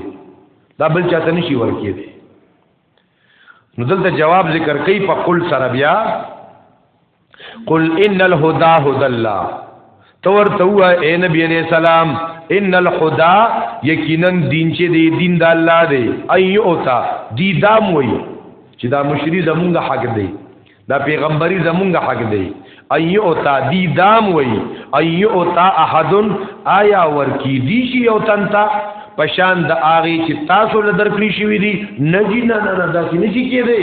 دا بل چاته نشي ورکیږي نو دلته جواب ذکر کوي په قل سره بیا قل ان الهدى هدى الله تور تو اے نبی علیہ السلام ان الهدى یقینا دین چې دی دین د الله دی ایو تا دی دام وای چې دا مشری زمونږ حق دی دا پیغمبري زمونږ حق دی ايو تا دی دام وای ايو تا احدن آیا ورکی دی شي او تنتا پشان د آغي چې تاسو له درکړي شوی دی نجی نه نه دا چې نشي کېده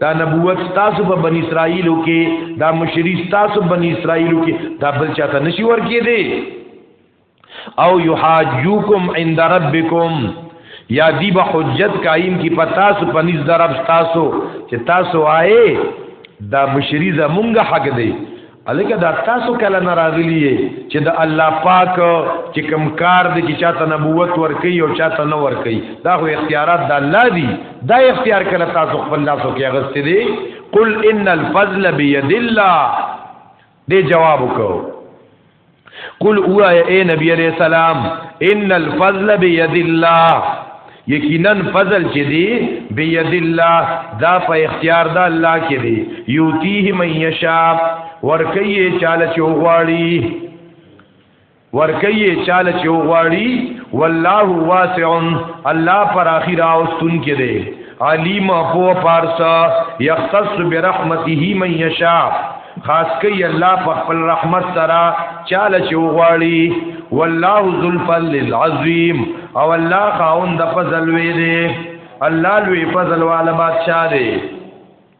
دا نبوت تاسو په بنی اسرائیلو کې دا مشری تاسو بنی اسرائیلو کې دا بل چاته نشي ورکی دی او یحاجوکم عند ربکم یا دی به حجت قائم کی پتا سو پنځ درب تاسو چې تاسو آئے دا مشری زمونږه حق دی الکه دا تاسو کله نه راغلی چې د الله پاک چې کم کار دی چې چاته نبوت ورکي او چاته نه ورکي دا خو اختیارات د الله دي دا اختیار کله تاسو خپل لاسو کې اغست دي قل ان الفضل بيد الله دې جواب وکړو قل اوه اے نبی علیہ السلام ان الفضل بيد الله یقینا فضل چې دی بيد الله دا په اختیار د الله کې دی یوتیه من یشا ورکی چاله چوغواړي ورکی چاله چوغواړي والله واسع الله پر اخیره او ستون کې دی علیم ابو پارسا یختص برحمته من یشا خاص کوي الله په خپل رحمت سره چاله چې وغواړي والله ذو الفضل العظیم او الله خاوند فضل وی دی الله لوی فضل والا بادشاہ دی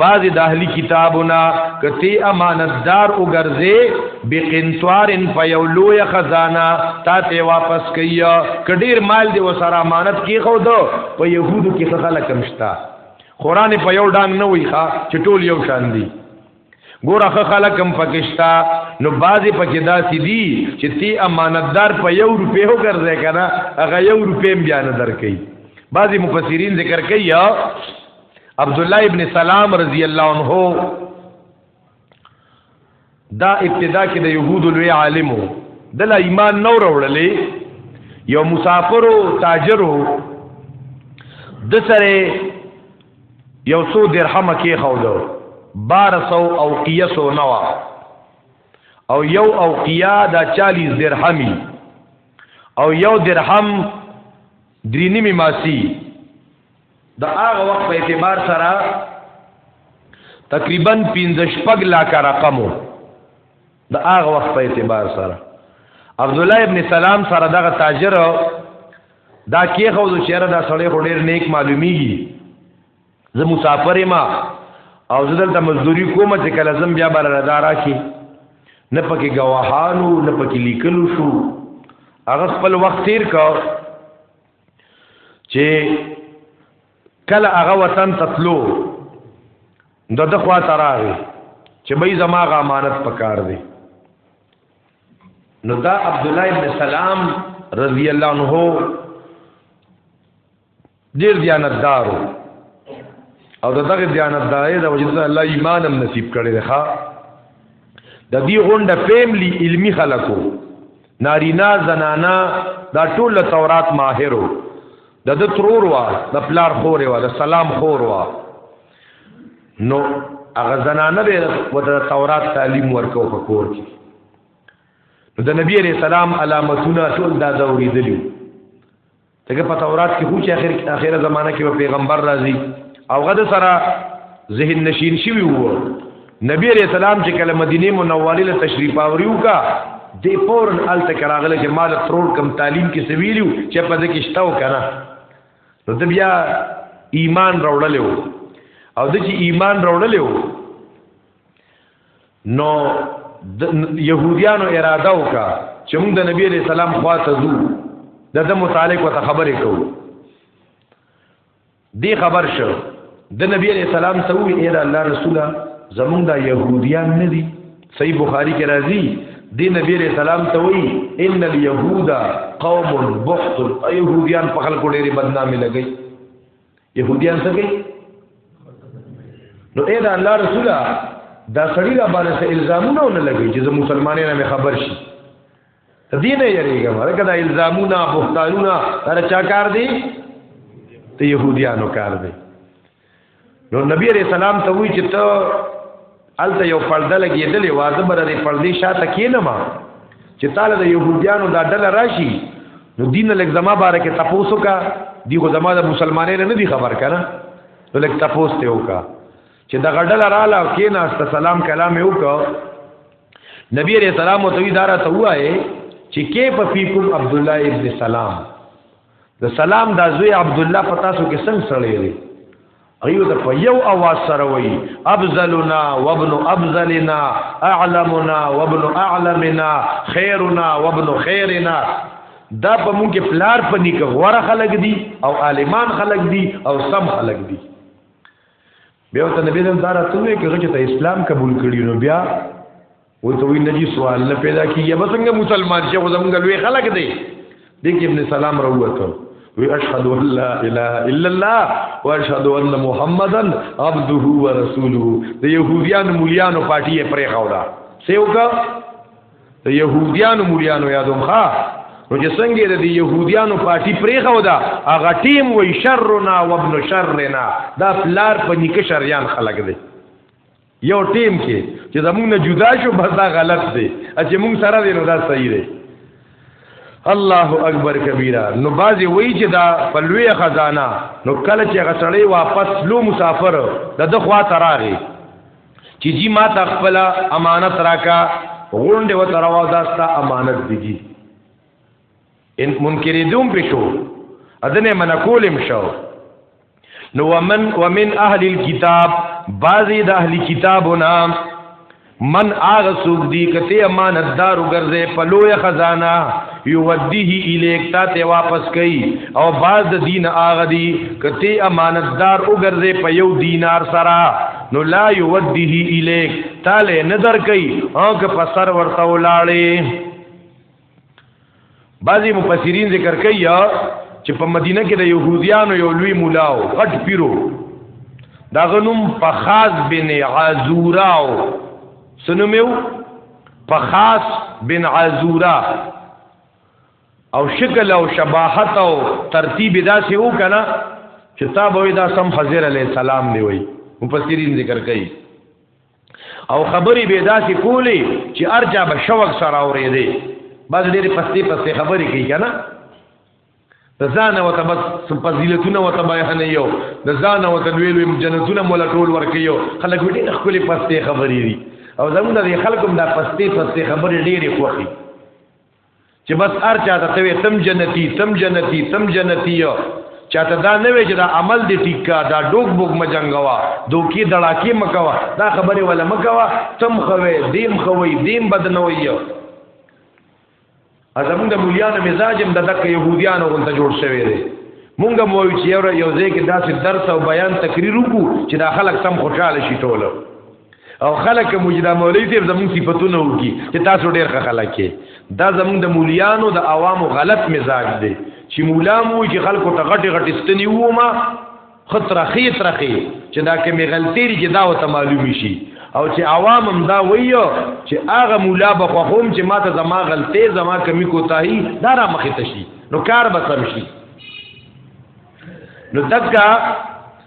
بعض د اهلی کتابونه کته امانتدار وګرځي بقنطارن په یو لوی خزانه تا ته واپس کیا کډیر مال دی وسره امانت کی خو دو په يهودو کې خلک مشتا قران په یو ډنګ نه وی ښا چې ټول یو شان دي ګورخه خلکم پکشتا نو بازي پکې داسې دي چې تی امانتدار په یو روپې هو ګرځي کنه هغه یو روپې بیا نه درکې بازي مفسرین ذکر کوي یا عبد الله ابن سلام رضی الله عنه دا ابتدا کې د يهودو لوی عالمو دلا ایمان نو وروړلې یو مسافرو تاجرو د سره یو څو درهم کې خودو 1200 او قیسو نوا او یو او قیا دا 40 درهمی او یو درهم درینمی ماسی دا هغه وخت په اعتبار سره تقریبا 15 شپږ لاکه رقمو د هغه وخت په اعتبار سره عبد الله ابن سلام سره دغه تاجر دا کې خو د شهر دا سړی خو ډیر نیک معلومیږي زه مسافر ما او زه دلته مزدوري کوم چې کله زم بیا بل ردارا کی نه پکې گواهانو نه پکې لیکلو شو هغه خپل وخت تیر کا چې کله هغه وطن تطلو د دخوا تراغي چې به زما غ امانت پکار دی نو دا عبد الله ابن سلام رضی الله عنه ډیر دیانتدارو او دغه دیانتداري د وجود الله ایمان هم نصیب کړي ده د دې غونډه فیملی علمی خلکو نارینا زنانا دا ټول تورات ماهرو د د ترور وا د پلار خور وا د سلام خور وا نو هغه زنانه به د تورات تعلیم ورکو په کور کې نو د نبی عليه السلام علامتونه ټول دا دوري دي دغه په تورات کې هوڅ اخر اخره زمانہ کې پیغمبر راځي او غد سره ذهن نشین شي وو نبی عليه السلام چې کله مدینه منوره له تشریف اوریو کا د پورن ال تکراغله چې مال ترور کم تعلیم کې سویلو چې په دې کې شتاو کنه نو د بیا ایمان راوړل او د چې ایمان راوړل نو يهوديانو اراده وکا چې موږ د نبی عليه السلام خوا ته ځو د د متعلق وته خبرې کوو دی خبر شو د نبی عليه السلام ته وی اې الله رسوله زمونږ د يهوديان نه دي صحیح بخاری کې راځي دی نبی علیہ السلام ته وی ان اليهود قوم بحت ايهوديان په خلکو ډېری بدنامي لګي يهوديان څه کوي نو اې دا الله رسوله دا سړی را باندې څه الزامونه نه لګي چې مسلمانانو نه خبر شي دین یې ریګه مرګه دا الزامونه بوختانونه هر چا کار دی ته يهوديانو کار دی نو نبی علیہ السلام ته وی چې ته الته یو پرده لګیدلې واده بر دې پردې شاته کینم چې تعالی د يهوديانو دا ډله راشي نو دین لک زما باره کې تاسو کا دی خو زما د مسلمانانو نه دی خبر کنه نو لک تاسو ته وکا چې دا غډل رااله او کې ناست سلام کلام یو کو نبی رسول الله متوی دارا ته وایي چې کې په فیکم عبد الله ابن سلام د سلام دا زوی عبد الله پتا سو کې څنګه سړی دی ایو د په یو اواز سره وای ابذلنا وابن ابذلنا اعلمنا وابن اعلمنا خیرنا وابن خیرنا دا په مونږ کې پلار په نیکه غوړه خلق دي او عالمان خلق دي او سم خلق دي بیا ته نبی دم دارا ته وی کړه چې ته اسلام قبول کړی نو بیا و ته وی نجی سوال نه پیدا کیږي به څنګه مسلمان شي خو زمونږ لوی خلک دی دګ ابن سلام راوته وی اشهد ان لا اله الا الله واشهد ان محمدن عبده ورسوله د يهوديان مليانو پارټي پرې خاودا سیوکا د يهوديانو موليانو یادوم ښا نو چې څنګه د يهوديانو پارټي پرېخه ودا هغه ټیم وای شرنا وابن شرنا دا پلار په نیکه شریان خلق دی یو ټیم کې چې زمونږ نه جدا شو بس دا غلط دی چې مونږ سره دی نو دا صحیح دی الله اکبر کبیره نو بازی وای چې دا پلوی خزانه نو کله چې غسړی واپس لو مسافر د دخوا تراغي چې جی ما ته خپل امانت راکا غونډه و تروا داستا امانت دی جی ان منکری دوم پښو اذنه من کولم شو نو ومن ومن اهل الكتاب بعضی د اهل کتابنا من آغا سوک دی کتی امانتدارو گرزے پلوی خزانہ یودیه الیک تا تے واپس کئی او باز د دین آغا دی کتی امانتدار او گرزے پا یو دینار سرا نو لا یودیه الیک تاله نظر کوي او که په سر ورته ولاړې بعضی مفسرین ذکر کوي چې په مدینه کې د يهوديانو یو لوی مولا او غټ پیرو دا غنوم په خاص بن عزوراو سنومیو په خاص بن عزورا او شکل او شباحت او ترتیب داسې و کنه چې تا به دا سم خضر علی السلام دی وای مفسرین ذکر کوي او خبرې به داسې کولې چې ارجا به شوق سره اورې دی بس ډېر پستی پستی خبرې کوي کنه د ځان او ته بس فضیلتونه او ته بیان یو د ځان او ته ویلو جنتونه مولا ټول ورکیو خلک ډېر خپل پستی خبرې دي او زموږ د خلکو د پستی پستی خبرې ډېرې خوخي چې بس هر چا ته وي تم جنتی تم جنتی تم جنتی یو چاته دا نه وي چې دا عمل دی ټیکا دا ډوګ بوګ مجنګوا دوکي دړاکی مکوا دا خبره ولا مکوا تم خوي دیم خوي دیم بدنوي یو ازمون د مولیانو مزاجم د دک يهوديانو غونته جوړ شوی دی مونږ مو چې یو یو ځای کې داسې درس او بیان تقریر وکړو چې دا خلک سم خوشاله شي ټوله او خلک مجدا مولوی صاحب زمون صفاتونه وکي چې تاسو ډیر ښه خلک یې دا زمون د مولیانو د عوامو غلط مزاج دی چې مولا مو چې خلکو ته غټي غټي ستنی ومه خطر خې تر خې چې دا کې می غلطی لري چې دا وته معلوم شي او چې عوام هم دا وایو چې هغه مولا به خو هم چې ماته زما غلطی زما کمی کوتاهی دا را مخې تشي نو کار به سم شي نو دغه